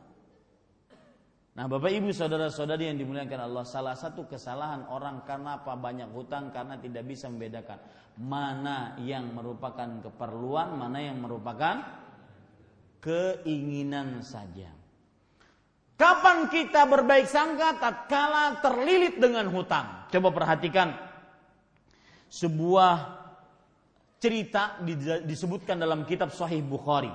Nah, Bapak Ibu saudara-saudari yang dimuliakan Allah, salah satu kesalahan orang karena apa banyak hutang karena tidak bisa membedakan mana yang merupakan keperluan, mana yang merupakan keinginan saja. Kapan kita berbaik sangka tatkala terlilit dengan hutang? Coba perhatikan sebuah cerita disebutkan dalam kitab Sahih Bukhari.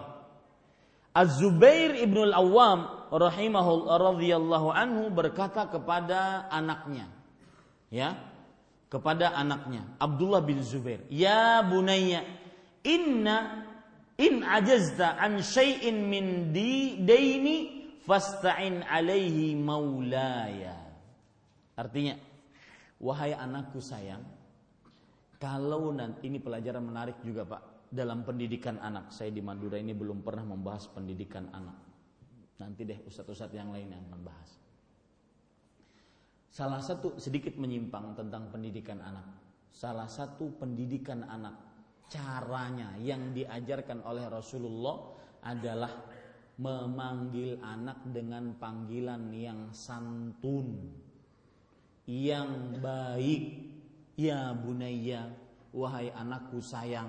Az-Zubair ibn al-Awwam rahimahullah radhiyallahu anhu berkata kepada anaknya, ya, kepada anaknya Abdullah bin Zubair, "Ya bunayya, inna in ajazta an syai'in min di daini fasta'in alaihi maulaya. Artinya, wahai anakku sayang, kalau nanti ini pelajaran menarik juga Pak dalam pendidikan anak. Saya di Madura ini belum pernah membahas pendidikan anak. Nanti deh ustadz-ustadz yang lain yang membahas. Salah satu sedikit menyimpang tentang pendidikan anak. Salah satu pendidikan anak caranya yang diajarkan oleh Rasulullah adalah memanggil anak dengan panggilan yang santun, yang baik. Ya bunaya, wahai anakku sayang.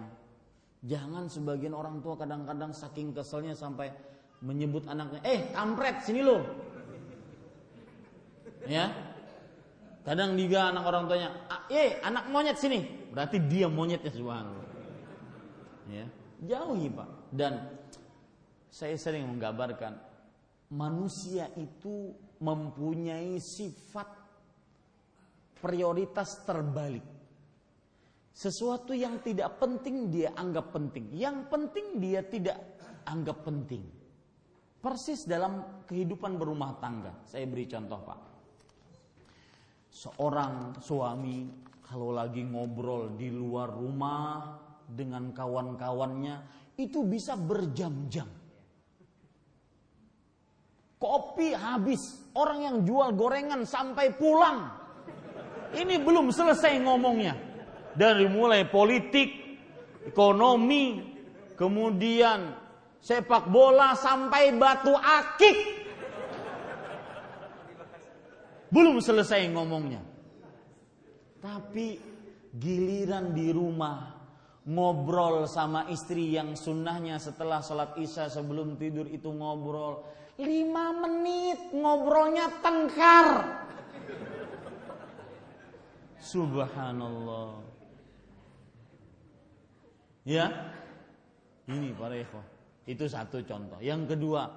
Jangan sebagian orang tua kadang-kadang saking keselnya sampai menyebut anaknya, eh kampret sini lo. Ya, kadang juga anak orang tuanya, eh anak monyet sini, berarti dia monyetnya subhanallah. Ya, jauhi pak. Dan saya sering menggambarkan manusia itu mempunyai sifat prioritas terbalik. Sesuatu yang tidak penting dia anggap penting, yang penting dia tidak anggap penting. Persis dalam kehidupan berumah tangga. Saya beri contoh, Pak. Seorang suami kalau lagi ngobrol di luar rumah dengan kawan-kawannya itu bisa berjam-jam Kopi habis, orang yang jual gorengan sampai pulang. Ini belum selesai ngomongnya. Dari mulai politik, ekonomi, kemudian sepak bola sampai batu akik. Belum selesai ngomongnya. Tapi giliran di rumah ngobrol sama istri yang sunnahnya setelah sholat isya sebelum tidur itu ngobrol Lima menit ngobrolnya tengkar. Subhanallah. Ya. Ini para ikhwah. Itu satu contoh. Yang kedua,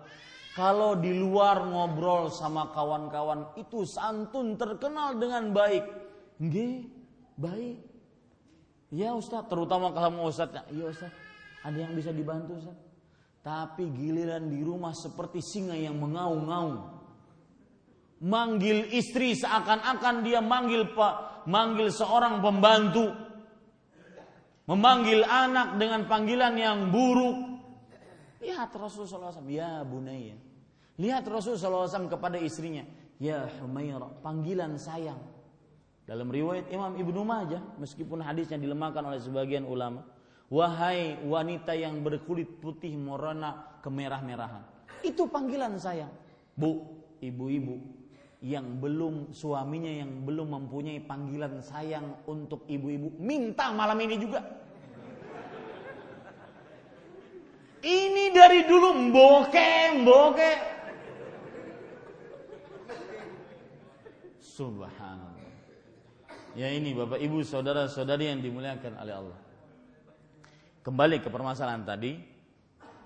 kalau di luar ngobrol sama kawan-kawan itu santun terkenal dengan baik. Nggih, baik. Ya Ustaz, terutama kalau Ustaz. Ya Ustaz, ada yang bisa dibantu Ustaz? Tapi giliran di rumah seperti singa yang mengaum-ngaum. Manggil istri seakan-akan dia manggil pak, manggil seorang pembantu. Memanggil anak dengan panggilan yang buruk. Lihat Rasulullah SAW, ya bunaya. Lihat Rasulullah SAW kepada istrinya, ya Humairah, panggilan sayang. Dalam riwayat Imam Ibnu Majah, meskipun hadisnya dilemahkan oleh sebagian ulama, Wahai wanita yang berkulit putih morona kemerah-merahan. Itu panggilan saya. Bu, ibu-ibu yang belum suaminya yang belum mempunyai panggilan sayang untuk ibu-ibu minta malam ini juga Ini dari dulu mboke, mboke. Subhanallah. Ya ini Bapak Ibu saudara-saudari yang dimuliakan oleh Allah. Kembali ke permasalahan tadi.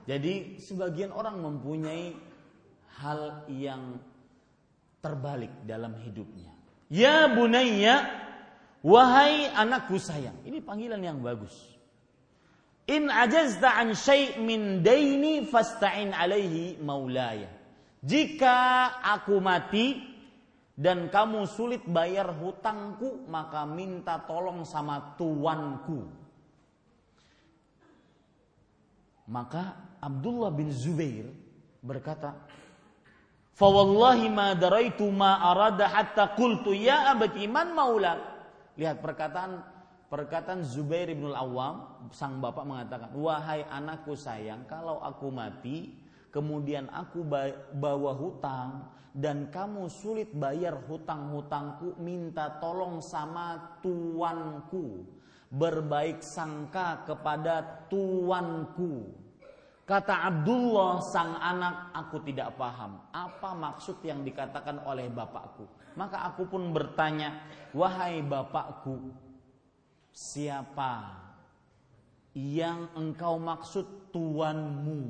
Jadi sebagian orang mempunyai hal yang terbalik dalam hidupnya. Ya bunayya, wahai anakku sayang. Ini panggilan yang bagus. In ajazta an syai' min daini fasta'in alaihi maulaya. Jika aku mati dan kamu sulit bayar hutangku, maka minta tolong sama tuanku. Maka Abdullah bin Zubair berkata, "Fawallahi ma daraitu ma arada hatta qultu ya abati man maula." Lihat perkataan Perkataan Zubair bin Al-Awwam, sang bapak mengatakan, "Wahai anakku sayang, kalau aku mati, kemudian aku bawa hutang dan kamu sulit bayar hutang-hutangku, minta tolong sama tuanku. Berbaik sangka kepada tuanku." Kata Abdullah sang anak, aku tidak paham apa maksud yang dikatakan oleh bapakku. Maka aku pun bertanya, "Wahai bapakku, siapa yang engkau maksud tuanmu?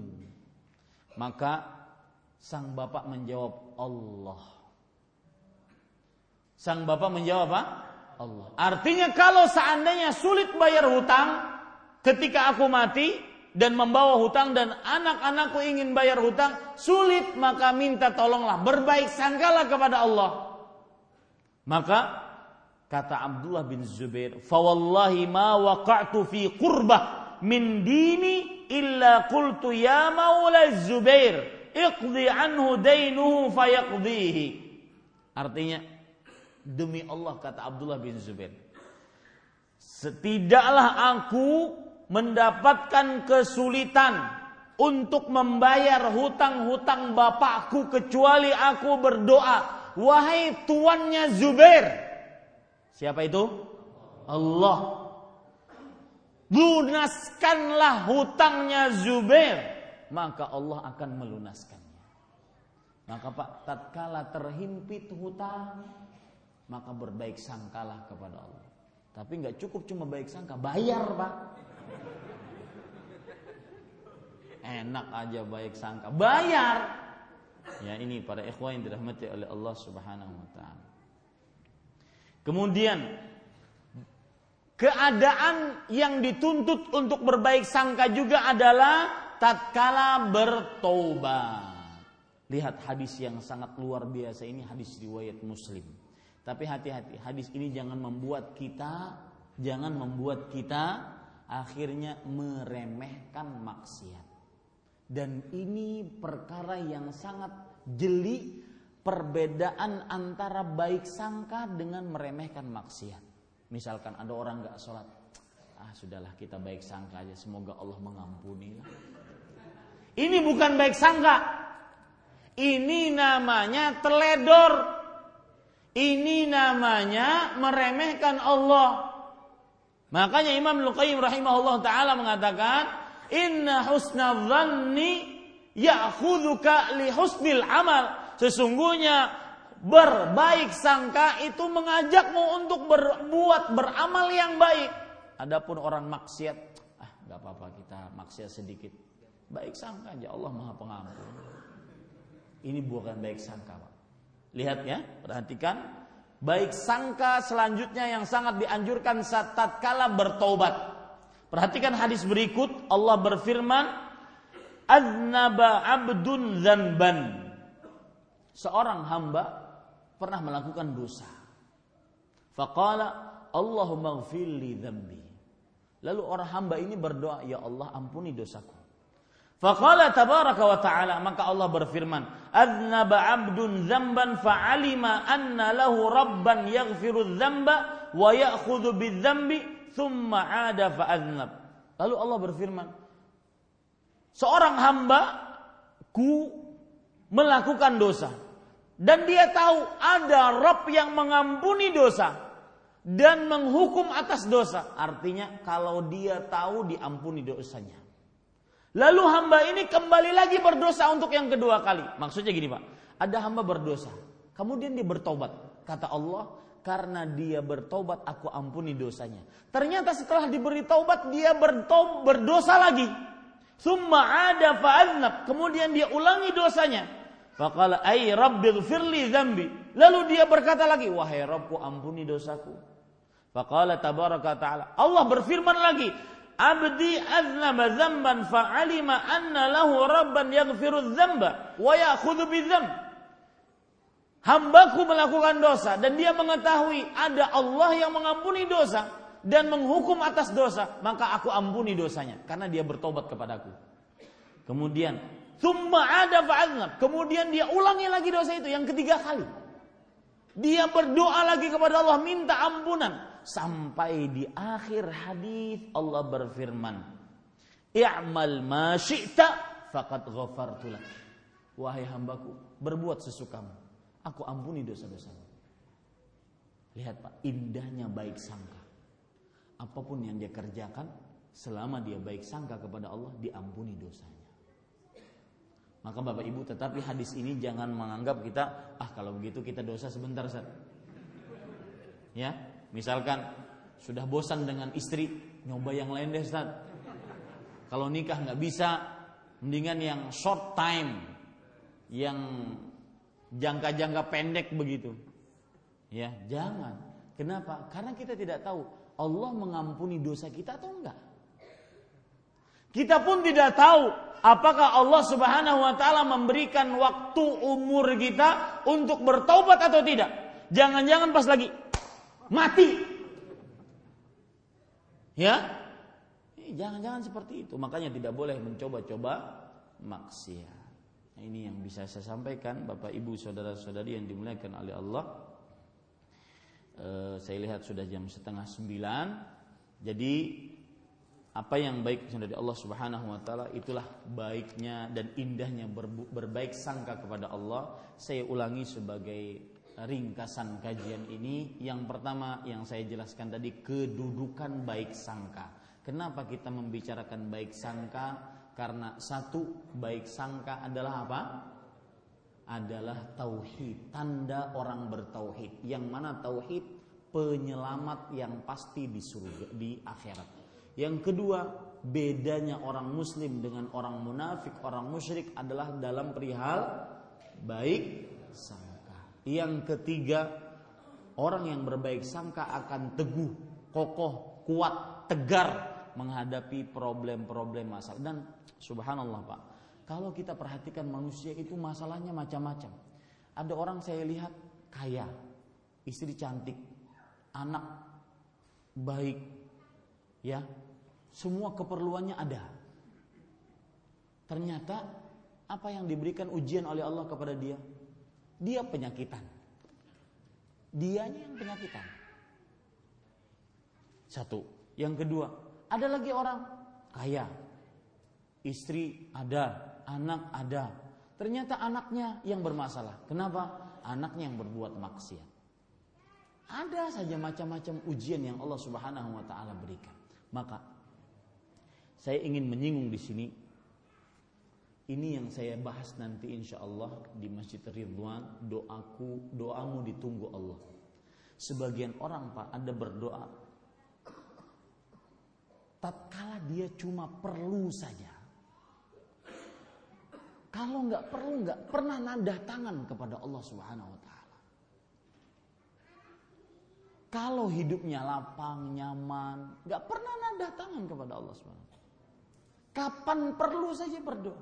Maka sang bapak menjawab Allah. Sang bapak menjawab apa? Allah. Artinya kalau seandainya sulit bayar hutang ketika aku mati dan membawa hutang dan anak-anakku ingin bayar hutang sulit maka minta tolonglah berbaik sangkalah kepada Allah. Maka Kata Abdullah bin Zubair, "Fawallahi ma waqa'tu fi qurbah min dini illa qultu ya maula Zubair, iqdi anhu dainuhu fayaqdihi." Artinya, demi Allah kata Abdullah bin Zubair, setidaklah aku mendapatkan kesulitan untuk membayar hutang-hutang bapakku kecuali aku berdoa, wahai tuannya Zubair, Siapa itu? Allah. Lunaskanlah hutangnya Zubair, maka Allah akan melunaskannya. Maka Pak, tatkala terhimpit hutang, maka berbaik sangkalah kepada Allah. Tapi nggak cukup cuma baik sangka, bayar Pak. Enak aja baik sangka, bayar. Ya ini para ikhwan yang dirahmati oleh Allah Subhanahu wa taala. Kemudian keadaan yang dituntut untuk berbaik sangka juga adalah tatkala bertobat. Lihat hadis yang sangat luar biasa ini hadis riwayat Muslim. Tapi hati-hati, hadis ini jangan membuat kita jangan membuat kita akhirnya meremehkan maksiat. Dan ini perkara yang sangat jeli perbedaan antara baik sangka dengan meremehkan maksiat. Misalkan ada orang nggak sholat, ah sudahlah kita baik sangka aja, semoga Allah mengampuni. Ini bukan baik sangka, ini namanya teledor, ini namanya meremehkan Allah. Makanya Imam Luqayyim rahimahullah taala mengatakan, Inna husna dhanni ya'khudhuka li husnil amal Sesungguhnya berbaik sangka itu mengajakmu untuk berbuat beramal yang baik. Adapun orang maksiat, ah nggak apa-apa kita maksiat sedikit. Baik sangka aja Allah Maha Pengampun. Ini bukan baik sangka, Pak. Lihat ya, perhatikan. Baik sangka selanjutnya yang sangat dianjurkan saat tatkala bertobat. Perhatikan hadis berikut, Allah berfirman, "Aznaba 'abdun dzanban." seorang hamba pernah melakukan dosa. Faqala Allahumma gfirli dhambi. Lalu orang hamba ini berdoa, Ya Allah ampuni dosaku. Faqala tabaraka wa ta'ala maka Allah berfirman, "Adnaba 'abdun dzamban fa'alima anna lahu rabban yaghfiru dzamba wa ya'khudhu bidzambi thumma 'ada fa'adnab." Lalu Allah berfirman, seorang hamba ku melakukan dosa dan dia tahu ada Rob yang mengampuni dosa dan menghukum atas dosa. Artinya kalau dia tahu diampuni dosanya. Lalu hamba ini kembali lagi berdosa untuk yang kedua kali. Maksudnya gini Pak, ada hamba berdosa. Kemudian dia bertobat. Kata Allah, karena dia bertobat aku ampuni dosanya. Ternyata setelah diberi taubat dia bertob, berdosa lagi. Summa ada fa'adnab. Kemudian dia ulangi dosanya. Faqala ay rabbighfirli dzambi. Lalu dia berkata lagi, wahai Rabbku ampuni dosaku. Faqala tabaraka ta'ala. Allah berfirman lagi, Abdi aznaba dzamban fa'alima anna lahu rabban yaghfiru dzamba wa ya'khudhu bidzamb. Hambaku melakukan dosa dan dia mengetahui ada Allah yang mengampuni dosa dan menghukum atas dosa, maka aku ampuni dosanya karena dia bertobat kepadaku. Kemudian, thumma ada fa'aznab. Kemudian dia ulangi lagi dosa itu yang ketiga kali. Dia berdoa lagi kepada Allah minta ampunan sampai di akhir hadis Allah berfirman, "I'mal ma syi'ta faqad ghafartu lak." Wahai hambaku, berbuat sesukamu. Aku ampuni dosa-dosamu. Lihat Pak, indahnya baik sangka. Apa pun yang dia kerjakan, selama dia baik sangka kepada Allah, diampuni dosanya. Maka Bapak Ibu, tetapi hadis ini jangan menganggap kita, ah kalau begitu kita dosa sebentar Ustaz. Ya, Misalkan sudah bosan dengan istri, nyoba yang lain deh Ustaz. Kalau nikah nggak bisa, mendingan yang short time, yang jangka-jangka pendek begitu. Ya, jangan. Kenapa? Karena kita tidak tahu Allah mengampuni dosa kita atau enggak. Kita pun tidak tahu apakah Allah Subhanahu wa taala memberikan waktu umur kita untuk bertobat atau tidak. Jangan-jangan pas lagi mati. Ya? Jangan-jangan seperti itu. Makanya tidak boleh mencoba-coba maksiat. Nah, ini yang bisa saya sampaikan Bapak Ibu saudara-saudari yang dimuliakan oleh Allah. E, saya lihat sudah jam setengah sembilan. Jadi apa yang baik dari Allah Subhanahu wa taala itulah baiknya dan indahnya berbaik sangka kepada Allah. Saya ulangi sebagai ringkasan kajian ini yang pertama yang saya jelaskan tadi kedudukan baik sangka. Kenapa kita membicarakan baik sangka? Karena satu baik sangka adalah apa? Adalah tauhid, tanda orang bertauhid. Yang mana tauhid penyelamat yang pasti di surga di akhirat. Yang kedua, bedanya orang muslim dengan orang munafik, orang musyrik adalah dalam perihal baik sangka. Yang ketiga, orang yang berbaik sangka akan teguh, kokoh, kuat, tegar menghadapi problem-problem masalah. Dan subhanallah Pak, kalau kita perhatikan manusia itu masalahnya macam-macam. Ada orang saya lihat kaya, istri cantik, anak baik, ya, semua keperluannya ada. Ternyata apa yang diberikan ujian oleh Allah kepada dia? Dia penyakitan. Dianya yang penyakitan. Satu. Yang kedua, ada lagi orang kaya. Istri ada, anak ada. Ternyata anaknya yang bermasalah. Kenapa? Anaknya yang berbuat maksiat. Ada saja macam-macam ujian yang Allah Subhanahu wa taala berikan. Maka saya ingin menyinggung di sini ini yang saya bahas nanti insya Allah di Masjid Ridwan. Doaku, doamu ditunggu Allah. Sebagian orang pak ada berdoa. Tatkala dia cuma perlu saja. Kalau nggak perlu nggak pernah nada tangan kepada Allah Subhanahu Wa Taala. Kalau hidupnya lapang, nyaman, nggak pernah nada tangan kepada Allah Subhanahu Kapan perlu saja berdoa.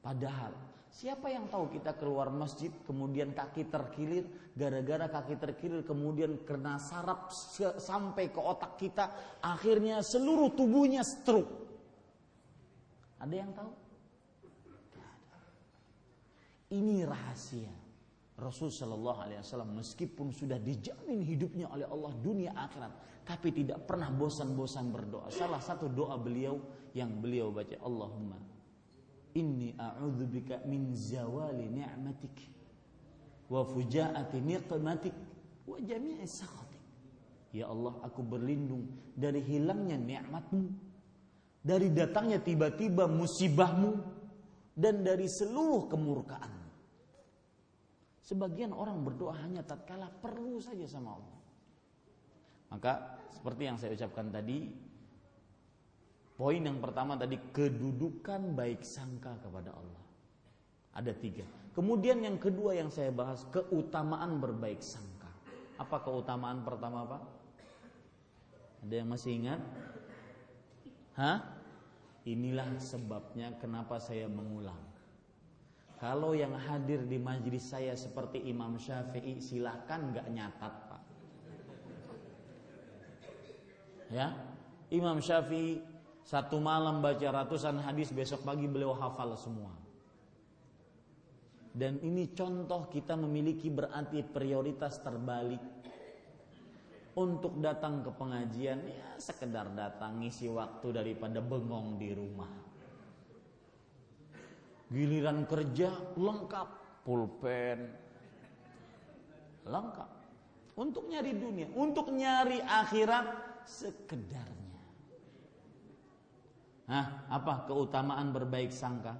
Padahal siapa yang tahu kita keluar masjid kemudian kaki terkilir gara-gara kaki terkilir kemudian kena sarap sampai ke otak kita akhirnya seluruh tubuhnya stroke. Ada yang tahu? Ini rahasia. Rasul Shallallahu Alaihi Wasallam meskipun sudah dijamin hidupnya oleh Allah dunia akhirat, tapi tidak pernah bosan-bosan berdoa. Salah satu doa beliau yang beliau baca Allahumma Inni a'udzubika min zawali ni'matik wa fujaati niqmatik wa jami'i sakhatik. Ya Allah, aku berlindung dari hilangnya nikmatmu dari datangnya tiba-tiba musibahmu dan dari seluruh kemurkaan. Sebagian orang berdoa hanya tatkala perlu saja sama Allah. Maka seperti yang saya ucapkan tadi, poin yang pertama tadi kedudukan baik sangka kepada Allah. Ada tiga. Kemudian yang kedua yang saya bahas keutamaan berbaik sangka. Apa keutamaan pertama Pak? Ada yang masih ingat? Hah? Inilah sebabnya kenapa saya mengulang. Kalau yang hadir di majlis saya seperti Imam Syafi'i silahkan nggak nyatat pak. Ya, Imam Syafi'i satu malam baca ratusan hadis besok pagi beliau hafal semua. Dan ini contoh kita memiliki berarti prioritas terbalik untuk datang ke pengajian ya sekedar datang ngisi waktu daripada bengong di rumah. Giliran kerja lengkap, pulpen lengkap. Untuk nyari dunia, untuk nyari akhirat sekedarnya. Nah, apa keutamaan berbaik sangka?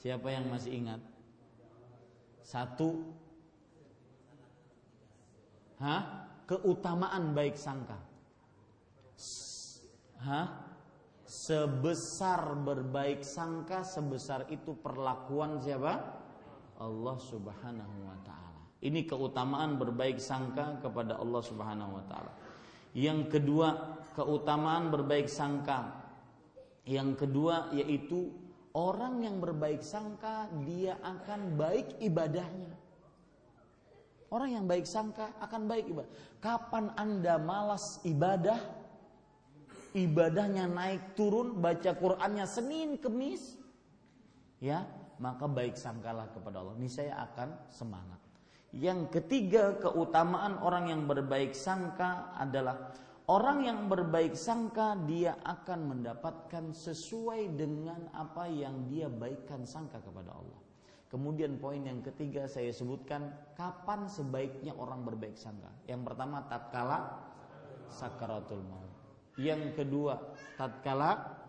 Siapa yang masih ingat? Satu, Hah? Keutamaan baik sangka. Hah? Sebesar berbaik sangka, sebesar itu perlakuan siapa? Allah Subhanahu wa taala. Ini keutamaan berbaik sangka kepada Allah Subhanahu wa taala. Yang kedua, keutamaan berbaik sangka. Yang kedua yaitu orang yang berbaik sangka dia akan baik ibadahnya. Orang yang baik sangka akan baik ibadah. Kapan Anda malas ibadah, ibadahnya naik turun, baca Qur'annya Senin Kemis, ya, maka baik sangkalah kepada Allah. Ini saya akan semangat. Yang ketiga, keutamaan orang yang berbaik sangka adalah orang yang berbaik sangka dia akan mendapatkan sesuai dengan apa yang dia baikkan sangka kepada Allah. Kemudian poin yang ketiga saya sebutkan kapan sebaiknya orang berbaik sangka. Yang pertama tatkala sakaratul maut. Yang kedua tatkala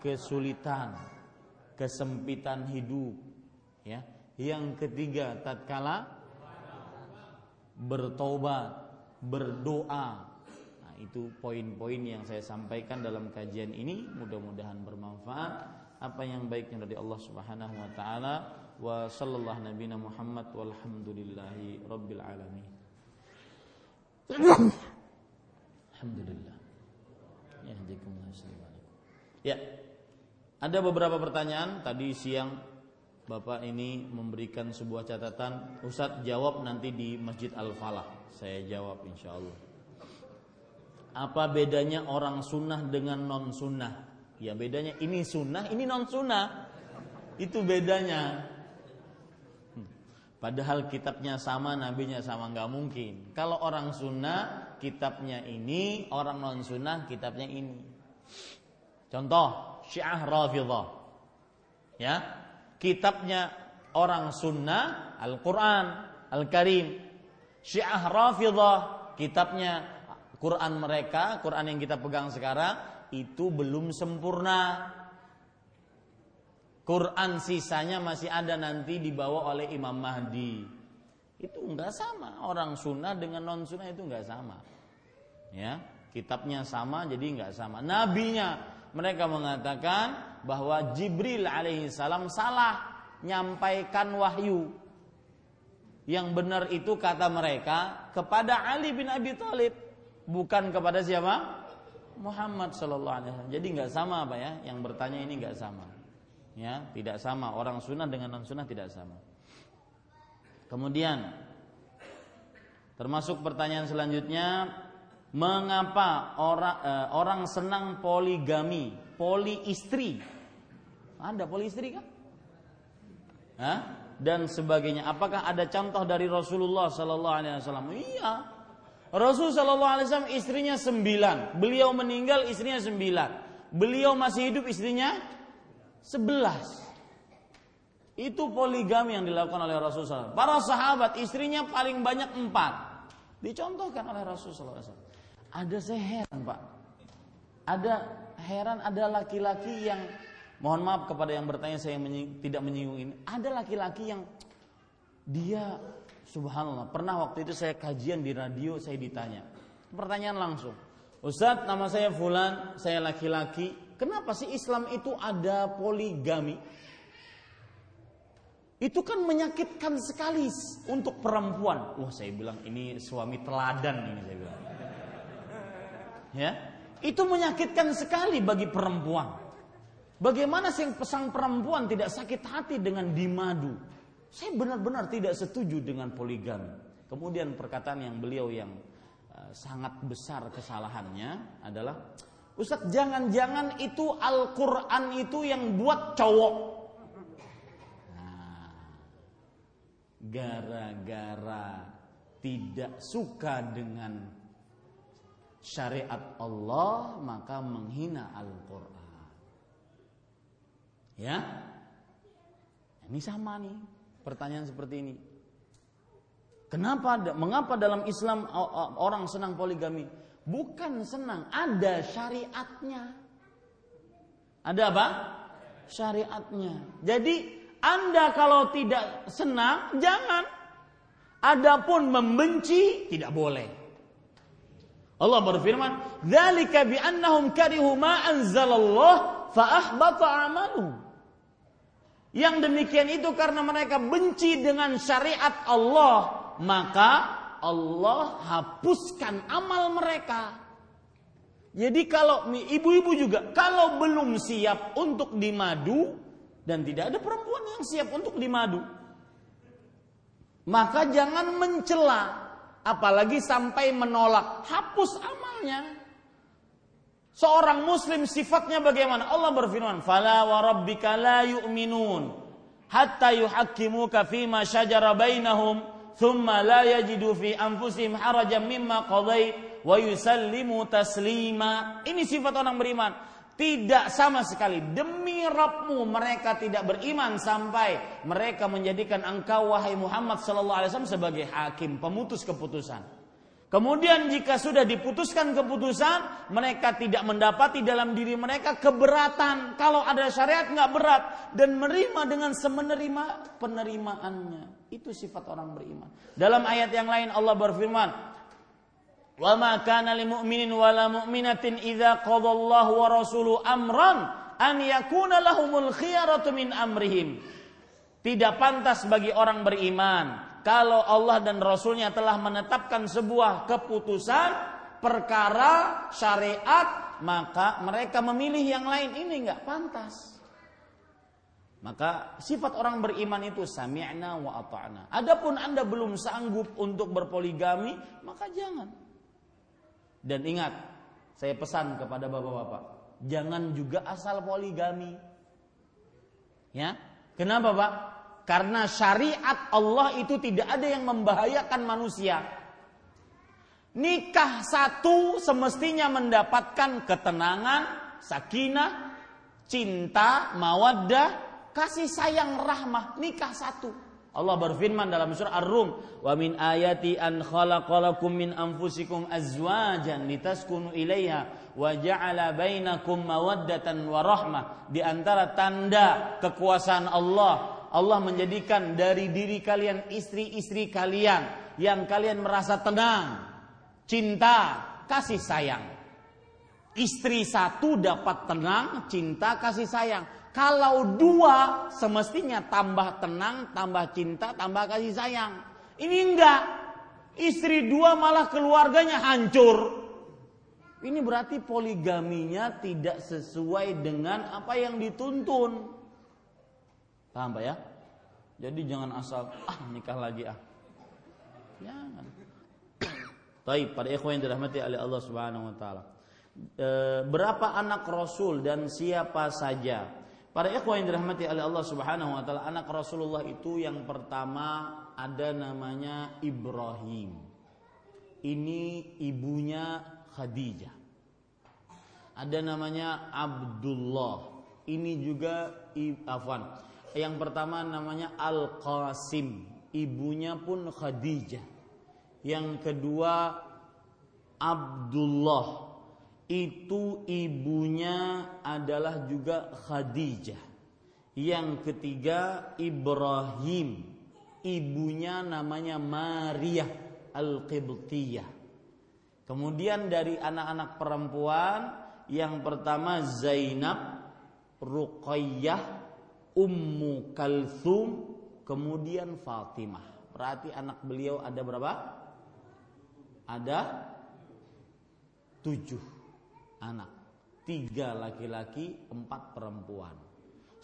kesulitan, kesempitan hidup, ya. Yang ketiga tatkala bertobat, berdoa. Itu poin-poin yang saya sampaikan dalam kajian ini, mudah-mudahan bermanfaat. Apa yang baiknya dari Allah Subhanahu wa taala. Wa sallallahu nabiyana Muhammad walhamdulillahi rabbil alamin. Alhamdulillah. Ya. Ada beberapa pertanyaan. Tadi siang Bapak ini memberikan sebuah catatan. Ustadz jawab nanti di Masjid Al-Falah. Saya jawab insya Allah Apa bedanya orang sunnah dengan non sunnah Ya bedanya ini sunnah, ini non sunnah. Itu bedanya. Hmm. Padahal kitabnya sama, nabinya sama nggak mungkin. Kalau orang sunnah, kitabnya ini, orang non sunnah, kitabnya ini. Contoh, Syiah Rafidah. Ya, kitabnya orang sunnah, Al-Quran, Al-Karim. Syiah Rafidah, kitabnya Quran mereka, Quran yang kita pegang sekarang, itu belum sempurna. Quran sisanya masih ada nanti dibawa oleh Imam Mahdi. Itu enggak sama. Orang sunnah dengan non sunnah itu enggak sama. Ya, kitabnya sama jadi enggak sama. Nabinya mereka mengatakan bahwa Jibril alaihi salam salah nyampaikan wahyu. Yang benar itu kata mereka kepada Ali bin Abi Thalib, bukan kepada siapa? Muhammad Shallallahu Alaihi Wasallam. Jadi nggak sama apa ya? Yang bertanya ini nggak sama, ya tidak sama. Orang sunnah dengan non sunnah tidak sama. Kemudian termasuk pertanyaan selanjutnya, mengapa orang eh, orang senang poligami, poli istri? Ada poli istri kan? Hah? Dan sebagainya. Apakah ada contoh dari Rasulullah Shallallahu Alaihi Wasallam? Iya, Rasul Shallallahu Alaihi Wasallam istrinya sembilan, beliau meninggal istrinya sembilan, beliau masih hidup istrinya sebelas. Itu poligami yang dilakukan oleh Rasul SAW. Para sahabat istrinya paling banyak empat. Dicontohkan oleh Rasul SAW. Ada saya pak. Ada heran ada laki-laki yang mohon maaf kepada yang bertanya saya menying, tidak menyinggung ini. Ada laki-laki yang dia subhanallah pernah waktu itu saya kajian di radio saya ditanya. Pertanyaan langsung. Ustadz nama saya Fulan, saya laki-laki. Kenapa sih Islam itu ada poligami? Itu kan menyakitkan sekali untuk perempuan. Wah saya bilang ini suami teladan ini saya bilang. Ya, itu menyakitkan sekali bagi perempuan. Bagaimana sih pesan perempuan tidak sakit hati dengan dimadu? Saya benar-benar tidak setuju dengan poligami. Kemudian perkataan yang beliau yang uh, sangat besar kesalahannya adalah Ustaz jangan-jangan itu Al-Quran itu yang buat cowok gara-gara tidak suka dengan syariat Allah maka menghina Al-Qur'an. Ya? Ini sama nih pertanyaan seperti ini. Kenapa mengapa dalam Islam orang senang poligami? Bukan senang, ada syariatnya. Ada apa? Syariatnya. Jadi anda kalau tidak senang, jangan. Adapun membenci tidak boleh. Allah berfirman, "Dzalika bi annahum karihu ma anzalallah fa ahbata amaluhum." Yang demikian itu karena mereka benci dengan syariat Allah, maka Allah hapuskan amal mereka. Jadi kalau ibu-ibu juga kalau belum siap untuk dimadu, dan tidak ada perempuan yang siap untuk dimadu. Maka jangan mencela, apalagi sampai menolak, hapus amalnya. Seorang muslim sifatnya bagaimana? Allah berfirman, "Fala wa rabbika la yu'minun hatta yuhakkimuka fima shajara bainahum, thumma la yajidu fi anfusihim harajan mimma qadait wa yusallimu taslima." Ini sifat orang beriman tidak sama sekali demi Rabbmu mereka tidak beriman sampai mereka menjadikan engkau wahai Muhammad sallallahu alaihi wasallam sebagai hakim, pemutus keputusan. Kemudian jika sudah diputuskan keputusan, mereka tidak mendapati dalam diri mereka keberatan. Kalau ada syariat nggak berat dan menerima dengan semenerima penerimaannya. Itu sifat orang beriman. Dalam ayat yang lain Allah berfirman, Wa ma kana lil mu'minin wa la mu'minatin idza qadallahu wa rasuluhu amran an yakuna lahumul khiyaratu min amrihim. Tidak pantas bagi orang beriman kalau Allah dan Rasulnya telah menetapkan sebuah keputusan perkara syariat maka mereka memilih yang lain ini enggak pantas. Maka sifat orang beriman itu sami'na wa ata'na. Adapun Anda belum sanggup untuk berpoligami, maka jangan. Dan ingat, saya pesan kepada bapak-bapak, jangan juga asal poligami. Ya, kenapa pak? Karena syariat Allah itu tidak ada yang membahayakan manusia. Nikah satu semestinya mendapatkan ketenangan, sakinah, cinta, mawaddah, kasih sayang, rahmah. Nikah satu. Allah berfirman dalam surah Ar-Rum, "Wa min ayati an khalaqalakum min anfusikum azwajan litaskunu ilaiha wa ja'ala bainakum mawaddatan wa rahmah." Di antara tanda kekuasaan Allah, Allah menjadikan dari diri kalian istri-istri kalian yang kalian merasa tenang, cinta, kasih sayang. Istri satu dapat tenang, cinta, kasih sayang kalau dua semestinya tambah tenang, tambah cinta, tambah kasih sayang. Ini enggak. Istri dua malah keluarganya hancur. Ini berarti poligaminya tidak sesuai dengan apa yang dituntun. Paham Pak ya? Jadi jangan asal ah nikah lagi ah. Jangan. Baik, pada ikhwan yang dirahmati oleh Allah Subhanahu wa taala. E, berapa anak Rasul dan siapa saja Para ikhwan yang dirahmati oleh Allah Subhanahu wa taala, anak Rasulullah itu yang pertama ada namanya Ibrahim. Ini ibunya Khadijah. Ada namanya Abdullah. Ini juga afwan. Yang pertama namanya Al-Qasim. Ibunya pun Khadijah. Yang kedua Abdullah. itu ibunya adalah juga Khadijah. Yang ketiga Ibrahim. Ibunya namanya Maria Al-Qibtiyah. Kemudian dari anak-anak perempuan yang pertama Zainab, Ruqayyah, Ummu Kalthum, kemudian Fatimah. Berarti anak beliau ada berapa? Ada tujuh anak. Tiga laki-laki, empat perempuan.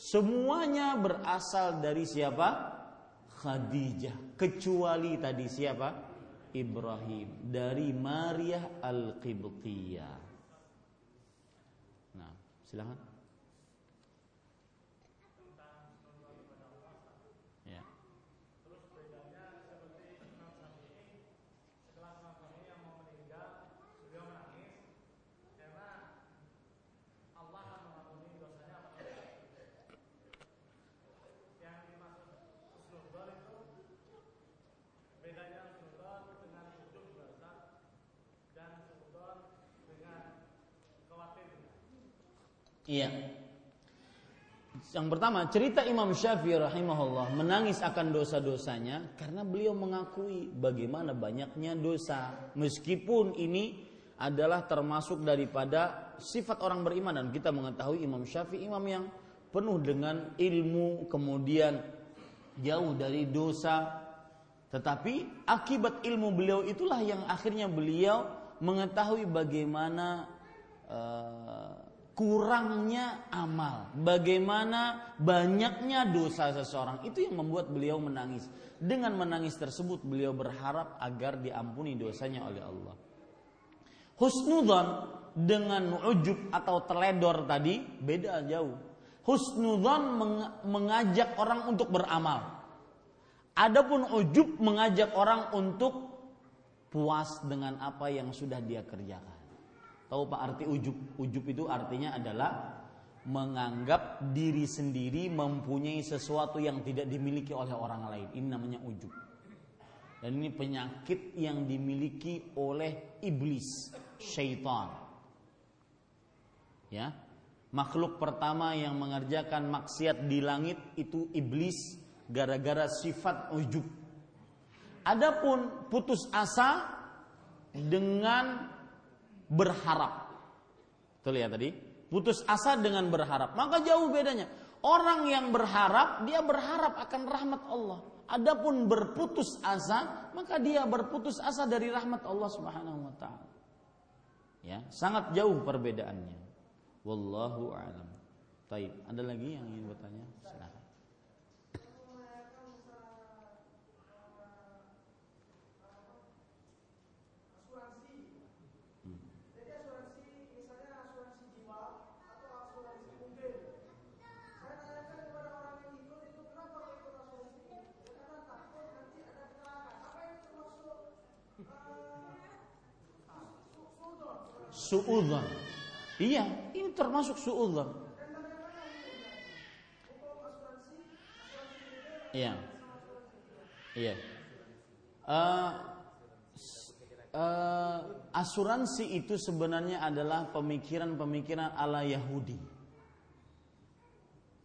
Semuanya berasal dari siapa? Khadijah. Kecuali tadi siapa? Ibrahim. Dari Maria Al-Qibtiyah. Nah, silakan. Iya. Yang pertama, cerita Imam Syafi'i rahimahullah menangis akan dosa-dosanya karena beliau mengakui bagaimana banyaknya dosa. Meskipun ini adalah termasuk daripada sifat orang beriman dan kita mengetahui Imam Syafi'i imam yang penuh dengan ilmu, kemudian jauh dari dosa. Tetapi akibat ilmu beliau itulah yang akhirnya beliau mengetahui bagaimana uh, kurangnya amal, bagaimana banyaknya dosa seseorang itu yang membuat beliau menangis. Dengan menangis tersebut beliau berharap agar diampuni dosanya oleh Allah. Husnudzon dengan ujub atau teledor tadi beda jauh. Husnudzon mengajak orang untuk beramal. Adapun ujub mengajak orang untuk puas dengan apa yang sudah dia kerjakan. Tahu Pak arti ujub? Ujub itu artinya adalah menganggap diri sendiri mempunyai sesuatu yang tidak dimiliki oleh orang lain. Ini namanya ujub. Dan ini penyakit yang dimiliki oleh iblis, syaitan. Ya. Makhluk pertama yang mengerjakan maksiat di langit itu iblis gara-gara sifat ujub. Adapun putus asa dengan berharap. Betul ya tadi? Putus asa dengan berharap. Maka jauh bedanya. Orang yang berharap, dia berharap akan rahmat Allah. Adapun berputus asa, maka dia berputus asa dari rahmat Allah Subhanahu wa taala. Ya, sangat jauh perbedaannya. Wallahu a'lam. Taib. Ada lagi yang ingin bertanya? Silakan. Suudzon. Iya, ini termasuk suudzon. Iya. Iya. Uh, uh, asuransi itu sebenarnya adalah pemikiran-pemikiran ala Yahudi.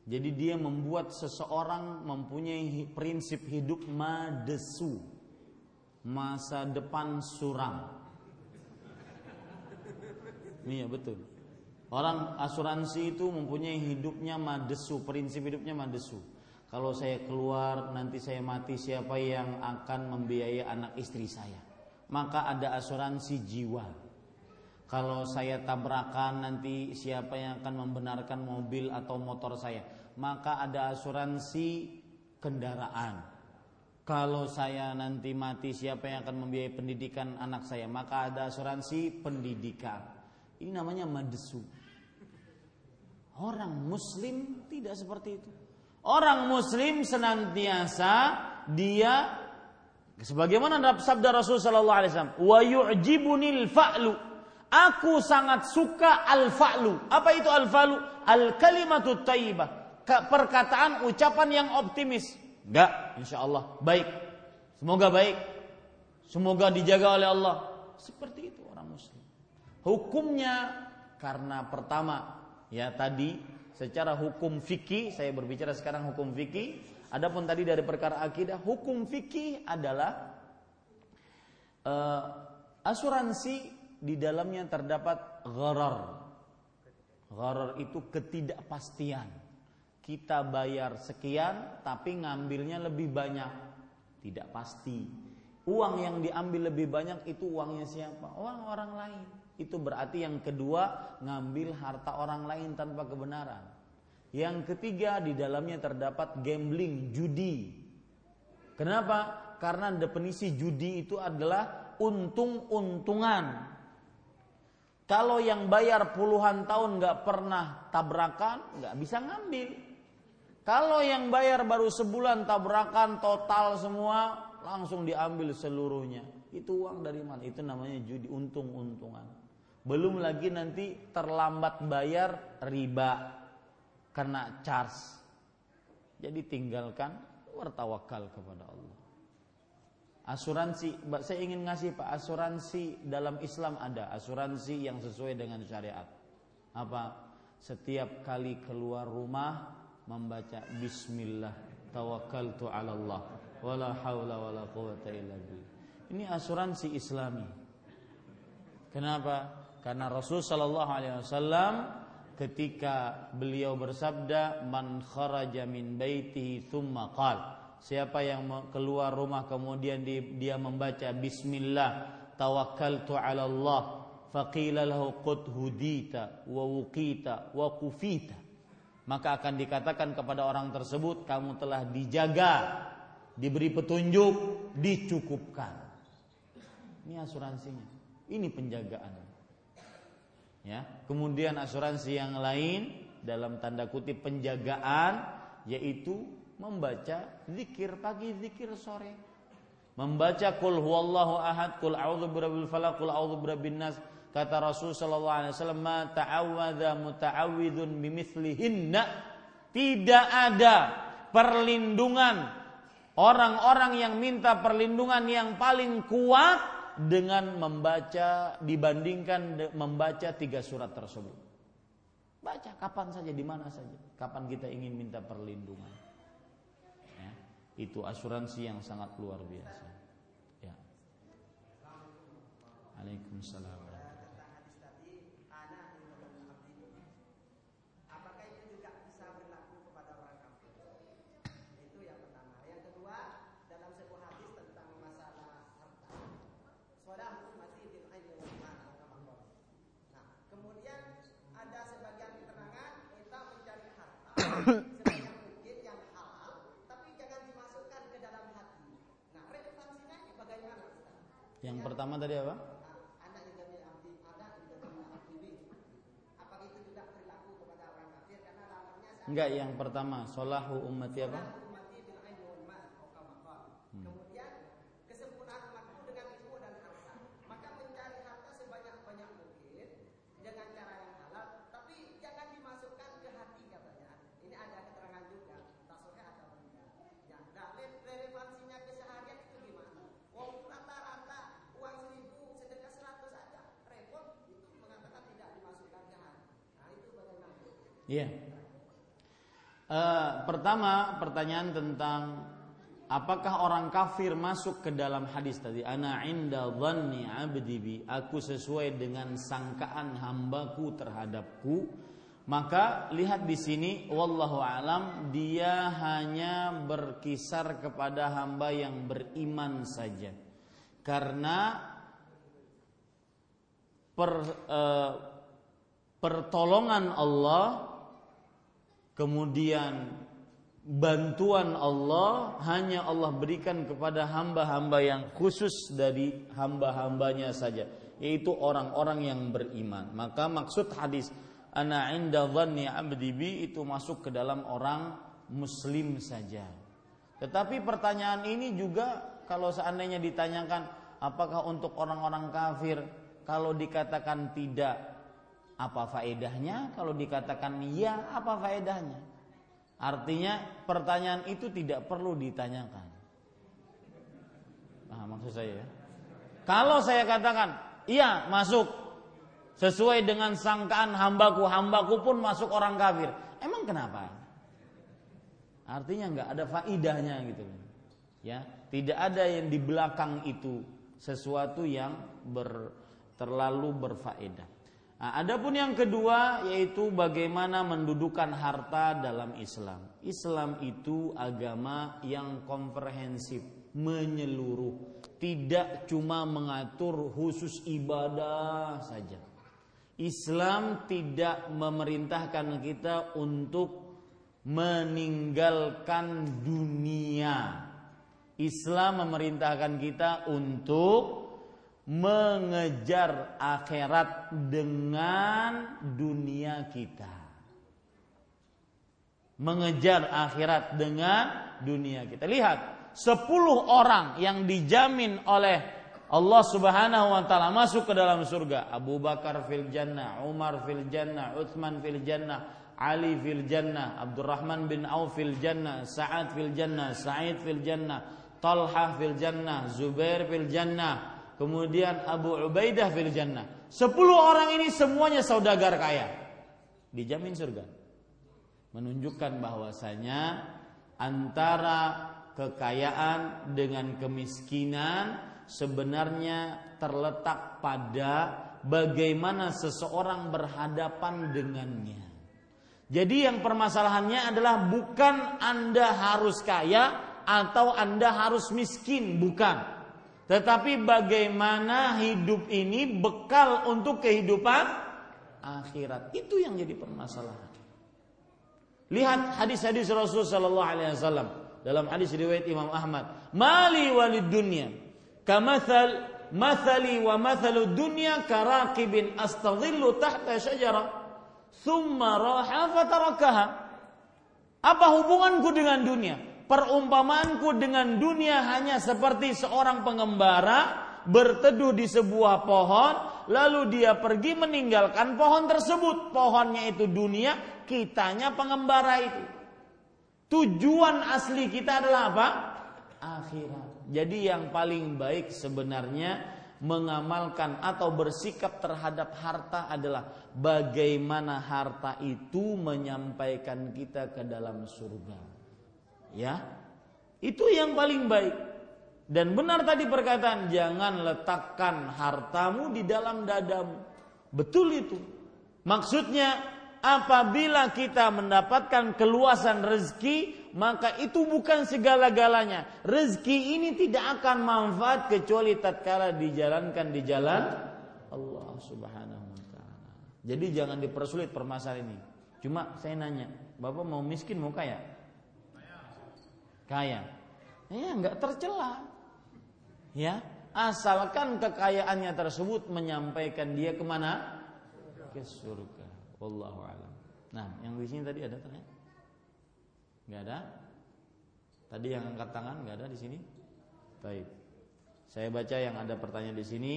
Jadi dia membuat seseorang mempunyai prinsip hidup madesu, masa depan suram. Iya betul. Orang asuransi itu mempunyai hidupnya madesu, prinsip hidupnya madesu. Kalau saya keluar nanti saya mati siapa yang akan membiayai anak istri saya? Maka ada asuransi jiwa. Kalau saya tabrakan nanti siapa yang akan membenarkan mobil atau motor saya? Maka ada asuransi kendaraan. Kalau saya nanti mati siapa yang akan membiayai pendidikan anak saya? Maka ada asuransi pendidikan. Ini namanya madesu. Orang muslim tidak seperti itu. Orang muslim senantiasa dia sebagaimana sabda Rasul sallallahu alaihi wasallam, "Wa yu'jibunil fa'lu." Aku sangat suka al-fa'lu. Apa itu al-fa'lu? Al-kalimatu thayyibah. Perkataan ucapan yang optimis. Enggak, insya Allah baik. Semoga baik. Semoga dijaga oleh Allah. Seperti itu. Hukumnya karena pertama ya tadi secara hukum fikih saya berbicara sekarang hukum fikih adapun tadi dari perkara akidah hukum fikih adalah uh, asuransi di dalamnya terdapat gharar. Gharar itu ketidakpastian. Kita bayar sekian tapi ngambilnya lebih banyak. Tidak pasti. Uang yang diambil lebih banyak itu uangnya siapa? Uang orang lain itu berarti yang kedua ngambil harta orang lain tanpa kebenaran. Yang ketiga di dalamnya terdapat gambling, judi. Kenapa? Karena definisi judi itu adalah untung-untungan. Kalau yang bayar puluhan tahun nggak pernah tabrakan, nggak bisa ngambil. Kalau yang bayar baru sebulan tabrakan total semua, langsung diambil seluruhnya. Itu uang dari mana? Itu namanya judi untung-untungan. Belum lagi nanti terlambat bayar riba karena charge. Jadi tinggalkan bertawakal kepada Allah. Asuransi, saya ingin ngasih Pak asuransi dalam Islam ada asuransi yang sesuai dengan syariat. Apa? Setiap kali keluar rumah membaca Bismillah tawakkaltu ala Allah wala haula wala quwata illa billah. Ini asuransi Islami. Kenapa? Karena Rasul Shallallahu Alaihi Wasallam ketika beliau bersabda, "Man kharaja min baitihi thumma qal." Siapa yang keluar rumah kemudian dia membaca Bismillah, tawakkaltu 'ala Allah, faqila lahu hudita wa wuqita wa kufita. Maka akan dikatakan kepada orang tersebut, kamu telah dijaga, diberi petunjuk, dicukupkan. Ini asuransinya. Ini penjagaan ya. Kemudian asuransi yang lain dalam tanda kutip penjagaan yaitu membaca zikir pagi zikir sore. Membaca kul huwallahu ahad kul a'udzu birabbil falaq kul a'udzu birabbin nas. Kata Rasul sallallahu alaihi wasallam ma ta'awwadza muta'awwidzun bimithlihinna. Tidak ada perlindungan orang-orang yang minta perlindungan yang paling kuat dengan membaca dibandingkan membaca tiga surat tersebut. Baca kapan saja, di mana saja, kapan kita ingin minta perlindungan. Ya, itu asuransi yang sangat luar biasa. Ya. Waalaikumsalam. Yang pertama tadi apa? Enggak, yang pertama, solahu ummati apa? Iya. Uh, pertama pertanyaan tentang apakah orang kafir masuk ke dalam hadis tadi? Ana inda dhanni abdi bi aku sesuai dengan sangkaan hambaku terhadapku. Maka lihat di sini wallahu alam dia hanya berkisar kepada hamba yang beriman saja. Karena per, uh, pertolongan Allah kemudian bantuan Allah hanya Allah berikan kepada hamba-hamba yang khusus dari hamba-hambanya saja yaitu orang-orang yang beriman. Maka maksud hadis ana inda dhanni abdi bi itu masuk ke dalam orang muslim saja. Tetapi pertanyaan ini juga kalau seandainya ditanyakan apakah untuk orang-orang kafir? Kalau dikatakan tidak apa faedahnya? Kalau dikatakan iya, apa faedahnya? Artinya pertanyaan itu tidak perlu ditanyakan. Nah, maksud saya ya. Kalau saya katakan iya masuk, Sesuai dengan sangkaan hambaku, hambaku pun masuk orang kafir. Emang kenapa? Artinya nggak ada faidahnya gitu. Ya, tidak ada yang di belakang itu sesuatu yang ber, terlalu berfaedah. Nah, adapun yang kedua yaitu bagaimana mendudukan harta dalam Islam. Islam itu agama yang komprehensif, menyeluruh, tidak cuma mengatur khusus ibadah saja. Islam tidak memerintahkan kita untuk meninggalkan dunia. Islam memerintahkan kita untuk mengejar akhirat dengan dunia kita. Mengejar akhirat dengan dunia kita. Lihat, 10 orang yang dijamin oleh Allah Subhanahu wa taala masuk ke dalam surga. Abu Bakar fil jannah, Umar fil jannah, Utsman fil jannah, Ali fil jannah, Abdurrahman bin Auf fil jannah, Sa'ad fil jannah, Sa'id fil jannah, Talha fil jannah, Zubair fil jannah, kemudian Abu Ubaidah fil jannah. Sepuluh orang ini semuanya saudagar kaya. Dijamin surga. Menunjukkan bahwasanya antara kekayaan dengan kemiskinan sebenarnya terletak pada bagaimana seseorang berhadapan dengannya. Jadi yang permasalahannya adalah bukan Anda harus kaya atau Anda harus miskin, bukan. Tetapi bagaimana hidup ini bekal untuk kehidupan akhirat. Itu yang jadi permasalahan. Lihat hadis-hadis Rasul sallallahu alaihi wasallam dalam hadis riwayat Imam Ahmad. Mali walid dunya kamathal mathali wa mathalu dunya karakibin astadhillu tahta syajara thumma raha fatarakaha. Apa hubunganku dengan dunia? Perumpamaanku dengan dunia hanya seperti seorang pengembara berteduh di sebuah pohon, lalu dia pergi meninggalkan pohon tersebut. Pohonnya itu dunia, kitanya pengembara itu. Tujuan asli kita adalah apa? Akhirat. Jadi yang paling baik sebenarnya mengamalkan atau bersikap terhadap harta adalah bagaimana harta itu menyampaikan kita ke dalam surga. Ya. Itu yang paling baik. Dan benar tadi perkataan jangan letakkan hartamu di dalam dadamu. Betul itu. Maksudnya apabila kita mendapatkan keluasan rezeki, maka itu bukan segala-galanya. Rezeki ini tidak akan manfaat kecuali tatkala dijalankan di jalan Allah Subhanahu wa taala. Jadi jangan dipersulit permasalahan ini. Cuma saya nanya, Bapak mau miskin mau kaya? Kaya. Ya nggak tercela. Ya, asalkan kekayaannya tersebut menyampaikan dia ke mana? Ke surga. Wallahu alam. Nah, yang di sini tadi ada ternyata? Nggak ada? Tadi yang angkat tangan nggak ada di sini? Baik. Saya baca yang ada pertanyaan di sini.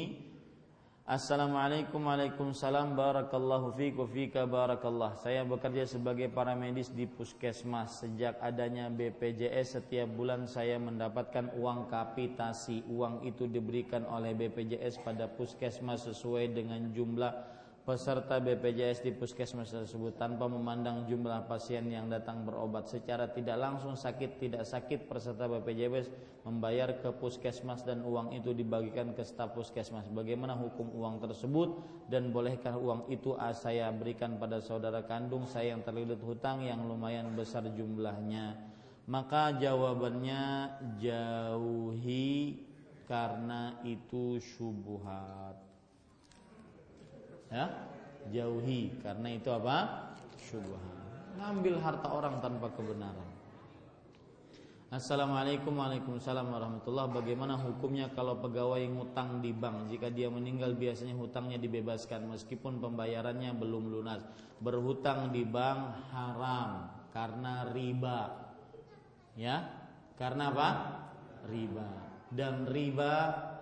Assalamualaikum Waalaikumsalam Barakallahu fiku fika barakallah. Saya bekerja sebagai paramedis di puskesmas. Sejak adanya BPJS setiap bulan saya mendapatkan uang kapitasi. Uang itu diberikan oleh BPJS pada puskesmas sesuai dengan jumlah peserta BPJS di puskesmas tersebut tanpa memandang jumlah pasien yang datang berobat secara tidak langsung sakit tidak sakit peserta BPJS membayar ke puskesmas dan uang itu dibagikan ke staf puskesmas. Bagaimana hukum uang tersebut dan bolehkah uang itu saya berikan pada saudara kandung saya yang terlilit hutang yang lumayan besar jumlahnya? Maka jawabannya jauhi karena itu syubhat ya jauhi. Karena itu apa? Syubhat. Ngambil harta orang tanpa kebenaran. Assalamualaikum Waalaikumsalam warahmatullah Bagaimana hukumnya kalau pegawai ngutang di bank? Jika dia meninggal biasanya hutangnya dibebaskan Meskipun pembayarannya belum lunas. Berhutang di bank haram Karena riba. Ya Karena apa? Riba Dan riba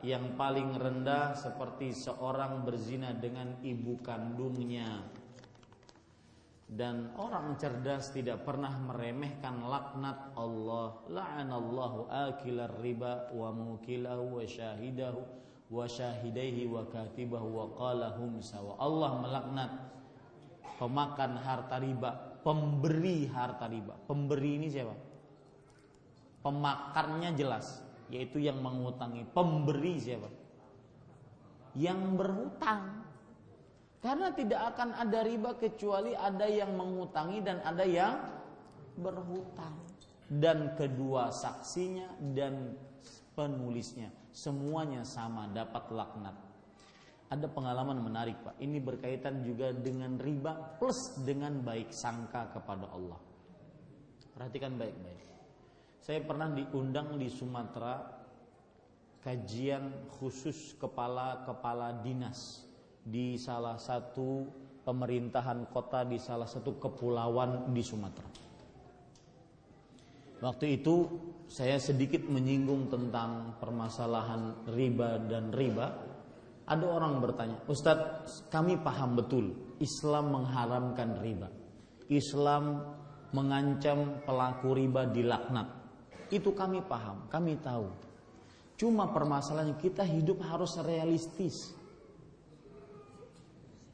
yang paling rendah seperti seorang berzina dengan ibu kandungnya dan orang cerdas tidak pernah meremehkan laknat Allah la'anallahu akilar riba wa mukilahu wa syahidahu wa syahidaihi wa katibahu wa qala hum sawa. Allah melaknat pemakan harta riba, pemberi harta riba. Pemberi ini siapa? Pemakannya jelas, yaitu yang mengutangi. Pemberi siapa? Yang berhutang. Karena tidak akan ada riba kecuali ada yang mengutangi dan ada yang berhutang. Dan kedua saksinya dan penulisnya semuanya sama dapat laknat. Ada pengalaman menarik Pak. Ini berkaitan juga dengan riba plus dengan baik sangka kepada Allah. Perhatikan baik-baik. Saya pernah diundang di Sumatera kajian khusus kepala-kepala dinas di salah satu pemerintahan kota di salah satu kepulauan di Sumatera. Waktu itu saya sedikit menyinggung tentang permasalahan riba dan riba. Ada orang bertanya, Ustadz kami paham betul Islam mengharamkan riba. Islam mengancam pelaku riba dilaknat. Itu kami paham, kami tahu. Cuma permasalahannya kita hidup harus realistis.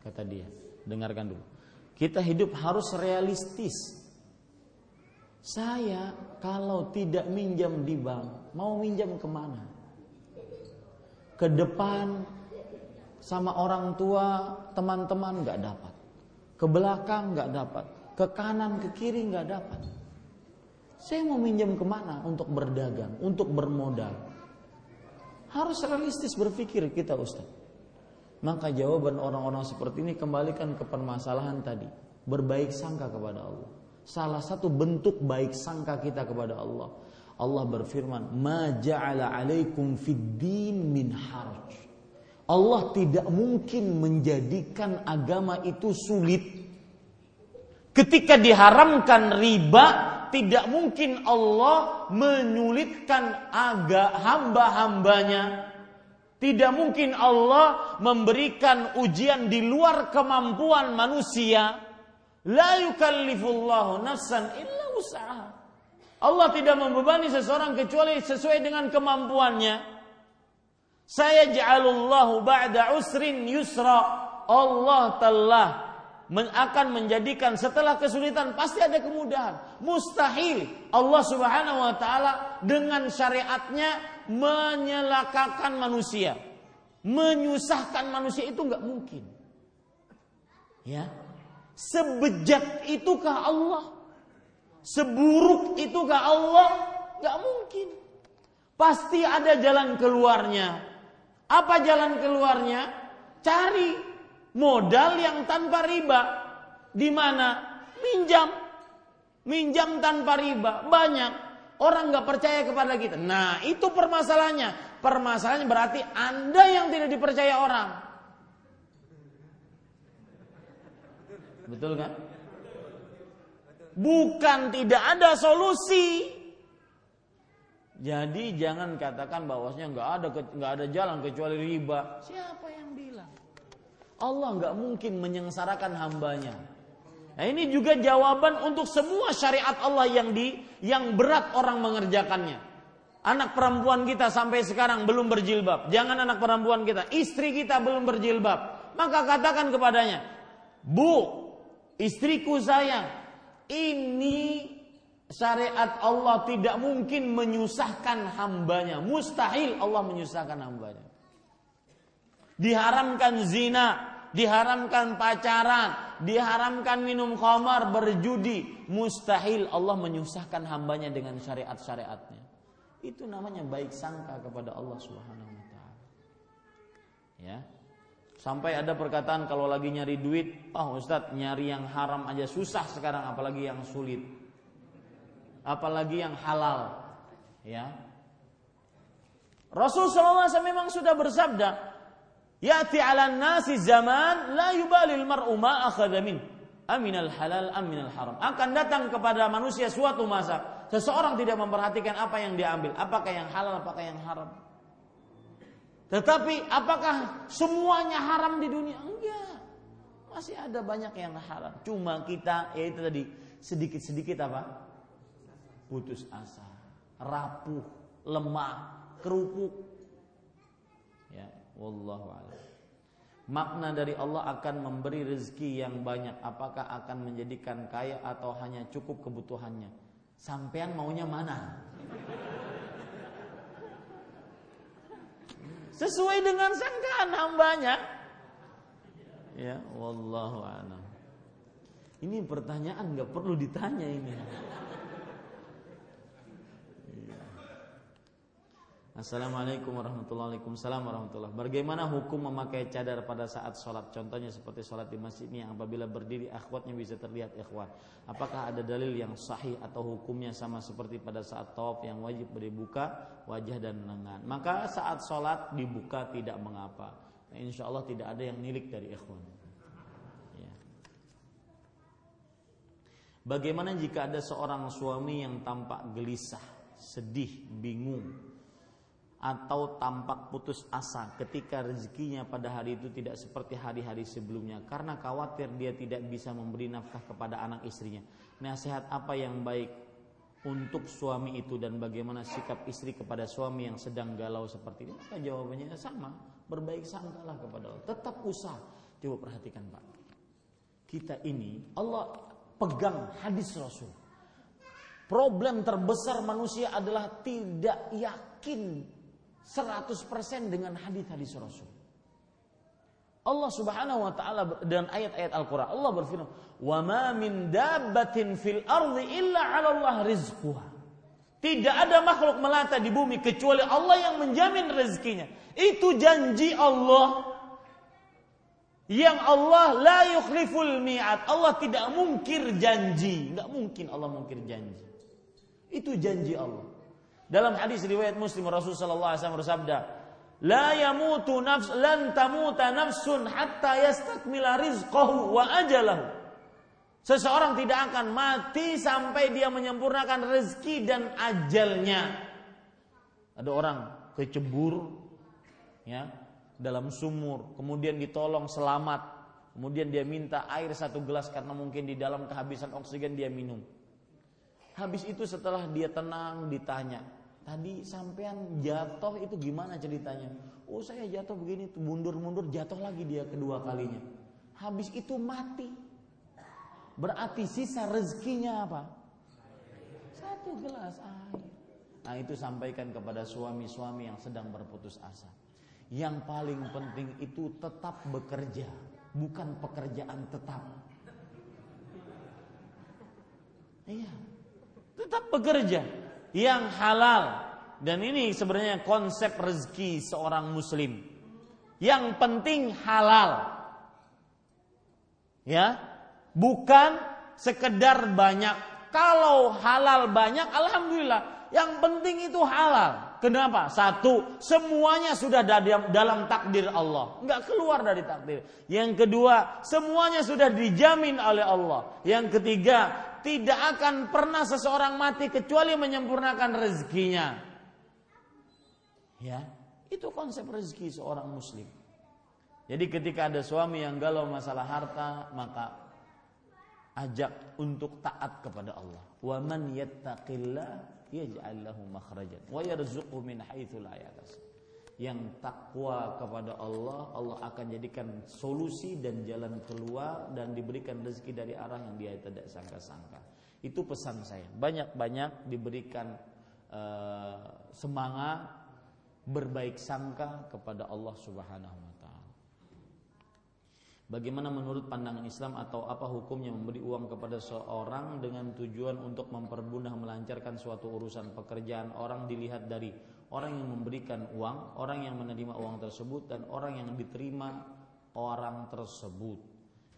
Kata dia, dengarkan dulu. Kita hidup harus realistis saya kalau tidak minjam di bank, mau minjam ke mana? Ke depan sama orang tua, teman-teman nggak dapat. Ke belakang nggak dapat. Ke kanan, ke kiri nggak dapat. Saya mau minjam ke mana untuk berdagang, untuk bermodal? Harus realistis berpikir kita Ustaz. Maka jawaban orang-orang seperti ini kembalikan ke permasalahan tadi. Berbaik sangka kepada Allah. Salah satu bentuk baik sangka kita kepada Allah. Allah berfirman, "Ma ja'ala 'alaikum fid din min haraj." Allah tidak mungkin menjadikan agama itu sulit. Ketika diharamkan riba, tidak mungkin Allah menyulitkan aga hamba-hambanya. Tidak mungkin Allah memberikan ujian di luar kemampuan manusia La yukallifullahu nafsan illa usaha. Allah tidak membebani seseorang kecuali sesuai dengan kemampuannya. Saya ja'alullahu ba'da usrin yusra. Allah telah akan menjadikan setelah kesulitan pasti ada kemudahan. Mustahil Allah Subhanahu wa taala dengan syariatnya menyelakakan manusia. Menyusahkan manusia itu nggak mungkin. Ya, Sebejat itukah Allah? Seburuk itukah Allah? Gak mungkin. Pasti ada jalan keluarnya. Apa jalan keluarnya? Cari modal yang tanpa riba. Di mana? Minjam. Minjam tanpa riba. Banyak. Orang gak percaya kepada kita. Nah itu permasalahannya. Permasalahannya berarti Anda yang tidak dipercaya orang. Betul kan? Bukan tidak ada solusi. Jadi jangan katakan bahwasanya nggak ada nggak ada jalan kecuali riba. Siapa yang? Allah nggak mungkin menyengsarakan hambanya. Nah ini juga jawaban untuk semua syariat Allah yang di yang berat orang mengerjakannya. Anak perempuan kita sampai sekarang belum berjilbab. Jangan anak perempuan kita, istri kita belum berjilbab. Maka katakan kepadanya, Bu, istriku sayang, ini syariat Allah tidak mungkin menyusahkan hambanya. Mustahil Allah menyusahkan hambanya. Diharamkan zina, diharamkan pacaran, diharamkan minum khamar, berjudi. Mustahil Allah menyusahkan hambanya dengan syariat-syariatnya. Itu namanya baik sangka kepada Allah Subhanahu wa taala. Ya. Sampai ada perkataan kalau lagi nyari duit, oh Ustadz nyari yang haram aja susah sekarang apalagi yang sulit. Apalagi yang halal. Ya. Rasul SAW memang sudah bersabda, Ya'ti ala nasi zaman la yubalil mar'u ma akhadha min aminal halal aminal haram. Akan datang kepada manusia suatu masa seseorang tidak memperhatikan apa yang diambil, apakah yang halal, apakah yang haram. Tetapi apakah semuanya haram di dunia? Enggak. Masih ada banyak yang haram. Cuma kita ya itu tadi sedikit-sedikit apa? Putus asa, rapuh, lemah, kerupuk. Wallahu a'lam. Makna dari Allah akan memberi rezeki yang banyak Apakah akan menjadikan kaya atau hanya cukup kebutuhannya Sampean maunya mana? Sesuai dengan sangkaan hambanya Ya, wallahu a'lam. Ini pertanyaan nggak perlu ditanya ini. Assalamualaikum warahmatullahi wabarakatuh. Bagaimana hukum memakai cadar pada saat sholat? Contohnya seperti sholat di masjid ini apabila berdiri akhwatnya bisa terlihat ikhwan. Apakah ada dalil yang sahih atau hukumnya sama seperti pada saat tawaf yang wajib dibuka wajah dan lengan? Maka saat sholat dibuka tidak mengapa. Nah, insya Allah tidak ada yang nilik dari ikhwan. Ya. Bagaimana jika ada seorang suami yang tampak gelisah, sedih, bingung, atau tampak putus asa ketika rezekinya pada hari itu tidak seperti hari-hari sebelumnya karena khawatir dia tidak bisa memberi nafkah kepada anak istrinya. Nasihat apa yang baik untuk suami itu dan bagaimana sikap istri kepada suami yang sedang galau seperti ini? Maka jawabannya sama, berbaik sangkalah kepada Allah. Tetap usah. Coba perhatikan Pak. Kita ini Allah pegang hadis Rasul. Problem terbesar manusia adalah tidak yakin 100% dengan hadis-hadis Rasul. Allah Subhanahu wa taala dan ayat-ayat Al-Qur'an Allah berfirman, "Wa ma min dabbatin fil ardi illa 'ala Allah rizquha." Tidak ada makhluk melata di bumi kecuali Allah yang menjamin rezekinya. Itu janji Allah yang Allah la yukhliful mi'ad. Allah tidak mungkir janji, enggak mungkin Allah mungkir janji. Itu janji Allah. Dalam hadis riwayat Muslim Rasulullah sallallahu alaihi wasallam bersabda, "La yamutu nafs lan tamuta nafsun hatta yastakmila rizqahu wa ajalahu." Seseorang tidak akan mati sampai dia menyempurnakan rezeki dan ajalnya. Ada orang kecebur ya dalam sumur, kemudian ditolong selamat, kemudian dia minta air satu gelas karena mungkin di dalam kehabisan oksigen dia minum. Habis itu setelah dia tenang ditanya, Tadi sampean jatuh itu gimana ceritanya? Oh saya jatuh begini, mundur-mundur jatuh lagi dia kedua kalinya. Habis itu mati. Berarti sisa rezekinya apa? Satu gelas air. Nah itu sampaikan kepada suami-suami yang sedang berputus asa. Yang paling penting itu tetap bekerja, bukan pekerjaan tetap. Iya, tetap bekerja yang halal. Dan ini sebenarnya konsep rezeki seorang muslim. Yang penting halal. Ya bukan sekedar banyak. Kalau halal banyak alhamdulillah. Yang penting itu halal kenapa satu semuanya sudah dalam takdir Allah nggak keluar dari takdir yang kedua semuanya sudah dijamin oleh Allah yang ketiga tidak akan pernah seseorang mati kecuali menyempurnakan rezekinya. Ya, itu konsep rezeki seorang muslim. Jadi ketika ada suami yang galau masalah harta, maka ajak untuk taat kepada Allah. Wa man yattaqillah yaj'al lahu makhrajan wa min yang takwa kepada Allah, Allah akan jadikan solusi dan jalan keluar dan diberikan rezeki dari arah yang dia tidak sangka-sangka. Itu pesan saya. Banyak-banyak diberikan uh, semangat berbaik sangka kepada Allah Subhanahu wa taala. Bagaimana menurut pandangan Islam atau apa hukumnya memberi uang kepada seorang dengan tujuan untuk mempermudah melancarkan suatu urusan pekerjaan orang dilihat dari orang yang memberikan uang, orang yang menerima uang tersebut dan orang yang diterima orang tersebut.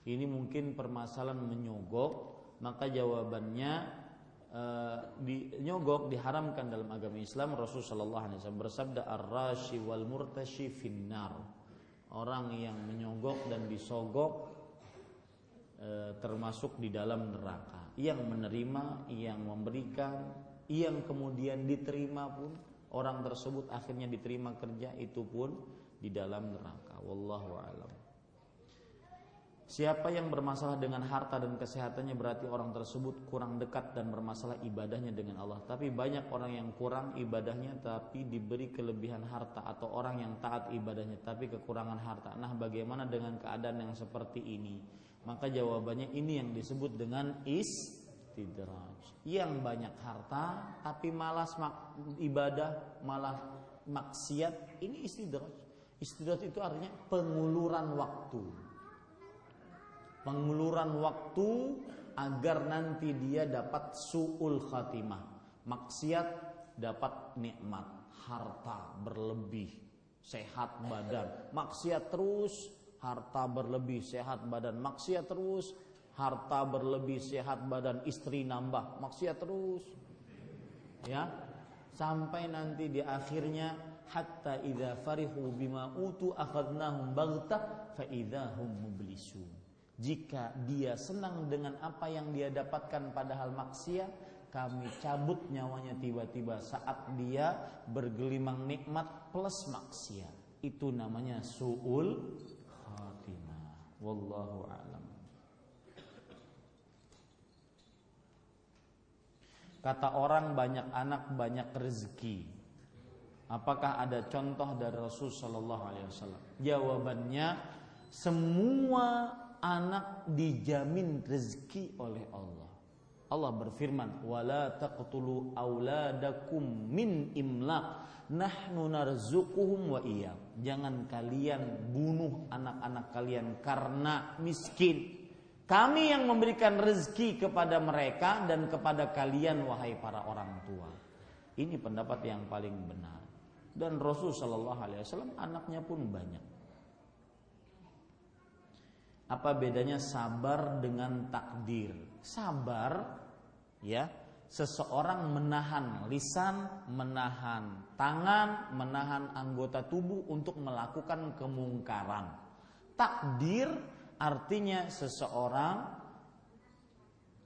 Ini mungkin permasalahan menyogok, maka jawabannya e, di, nyogok diharamkan dalam agama Islam. Rasulullah Wasallam bersabda ar-rashi wal murtashi finnar. Orang yang menyogok dan disogok e, termasuk di dalam neraka. Yang menerima, yang memberikan, yang kemudian diterima pun orang tersebut akhirnya diterima kerja itu pun di dalam neraka. Wallahu alam. Siapa yang bermasalah dengan harta dan kesehatannya berarti orang tersebut kurang dekat dan bermasalah ibadahnya dengan Allah. Tapi banyak orang yang kurang ibadahnya tapi diberi kelebihan harta atau orang yang taat ibadahnya tapi kekurangan harta. Nah, bagaimana dengan keadaan yang seperti ini? Maka jawabannya ini yang disebut dengan istidraj. Yang banyak harta tapi malas ibadah, malah maksiat, ini istidraj. Istidraj itu artinya penguluran waktu penguluran waktu agar nanti dia dapat suul khatimah. Maksiat dapat nikmat, harta berlebih, sehat badan. Maksiat terus, harta berlebih, sehat badan. Maksiat terus, harta berlebih, sehat badan. Istri nambah, maksiat terus. Ya, sampai nanti di akhirnya hatta idza farihu bima utu akhadnahum baghtah fa idzahum mublisun jika dia senang dengan apa yang dia dapatkan padahal maksiat, kami cabut nyawanya tiba-tiba saat dia bergelimang nikmat plus maksiat. Itu namanya su'ul khatimah. Wallahu a'lam. Kata orang banyak anak banyak rezeki. Apakah ada contoh dari Rasul Shallallahu Alaihi Wasallam? Jawabannya semua anak dijamin rezeki oleh Allah. Allah berfirman, "Wala taqtulu auladakum min imlaq, nahnu narzuquhum wa iyyakum." Jangan kalian bunuh anak-anak kalian karena miskin. Kami yang memberikan rezeki kepada mereka dan kepada kalian wahai para orang tua. Ini pendapat yang paling benar. Dan Rasul Shallallahu Alaihi Wasallam anaknya pun banyak. Apa bedanya sabar dengan takdir? Sabar ya, seseorang menahan lisan, menahan tangan, menahan anggota tubuh untuk melakukan kemungkaran. Takdir artinya seseorang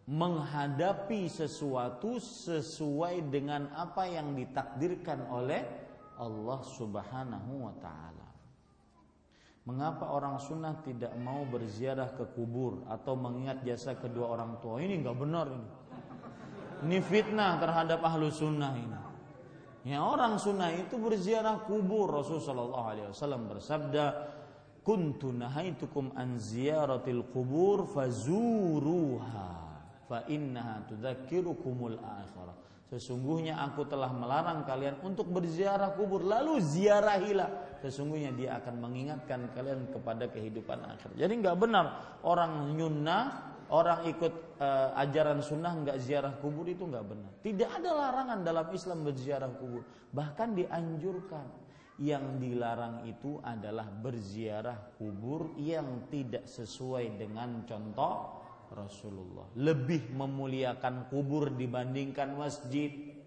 menghadapi sesuatu sesuai dengan apa yang ditakdirkan oleh Allah Subhanahu wa taala. Mengapa orang sunnah tidak mau berziarah ke kubur atau mengingat jasa kedua orang tua? Ini nggak benar ini. Ini fitnah terhadap ahlu sunnah ini. Ya orang sunnah itu berziarah kubur. Rasulullah Wasallam bersabda, "Kuntu nahaitukum an ziyaratil kubur fazuruha, fa innaha tudzakirukumul akhirah." Sesungguhnya aku telah melarang kalian untuk berziarah kubur lalu ziarahilah. Sesungguhnya dia akan mengingatkan kalian kepada kehidupan akhir. Jadi nggak benar orang nyunnah, orang ikut uh, ajaran sunnah nggak ziarah kubur itu nggak benar. Tidak ada larangan dalam Islam berziarah kubur. Bahkan dianjurkan. Yang dilarang itu adalah berziarah kubur yang tidak sesuai dengan contoh Rasulullah lebih memuliakan kubur dibandingkan masjid.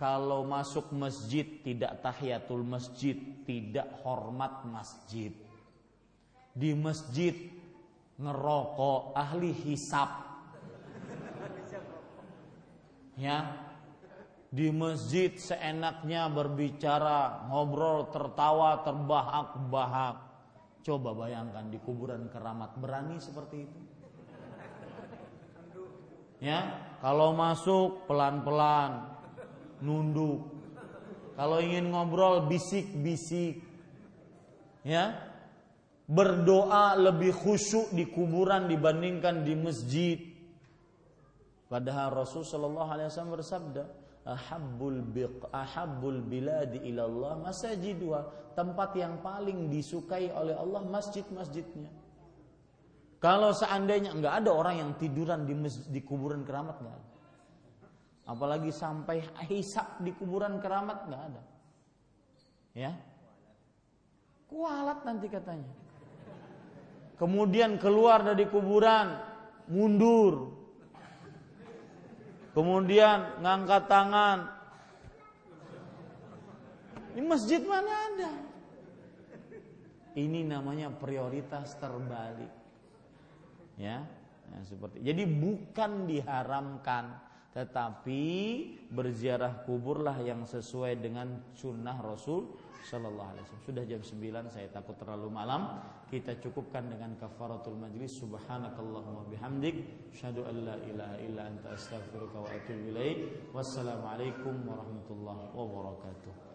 Kalau masuk masjid tidak tahiyatul masjid, tidak hormat masjid. Di masjid ngerokok ahli hisap. Ya. Di masjid seenaknya berbicara, ngobrol, tertawa, terbahak-bahak. Coba bayangkan di kuburan keramat berani seperti itu ya kalau masuk pelan-pelan nunduk. Kalau ingin ngobrol bisik-bisik ya? Berdoa lebih khusyuk di kuburan dibandingkan di masjid. Padahal Rasul Shallallahu Alaihi Wasallam bersabda ahabbul biq ahabbul biladi ilallah masajidwa. Tempat yang paling disukai oleh Allah masjid-masjidnya. Kalau seandainya nggak ada orang yang tiduran di, di kuburan keramat nggak ada. Apalagi sampai hisap di kuburan keramat nggak ada. Ya, kualat nanti katanya. Kemudian keluar dari kuburan, mundur. Kemudian ngangkat tangan. Ini masjid mana ada? Ini namanya prioritas terbalik ya, ya seperti jadi bukan diharamkan tetapi berziarah kuburlah yang sesuai dengan sunnah Rasul Shallallahu Alaihi Wasallam. Sudah jam 9 saya takut terlalu malam. Kita cukupkan dengan kafaratul majlis. Subhanakallahumma bihamdik. Syahadu an la ilaha illa anta astaghfiruka wa atubu. Wassalamualaikum warahmatullahi wabarakatuh.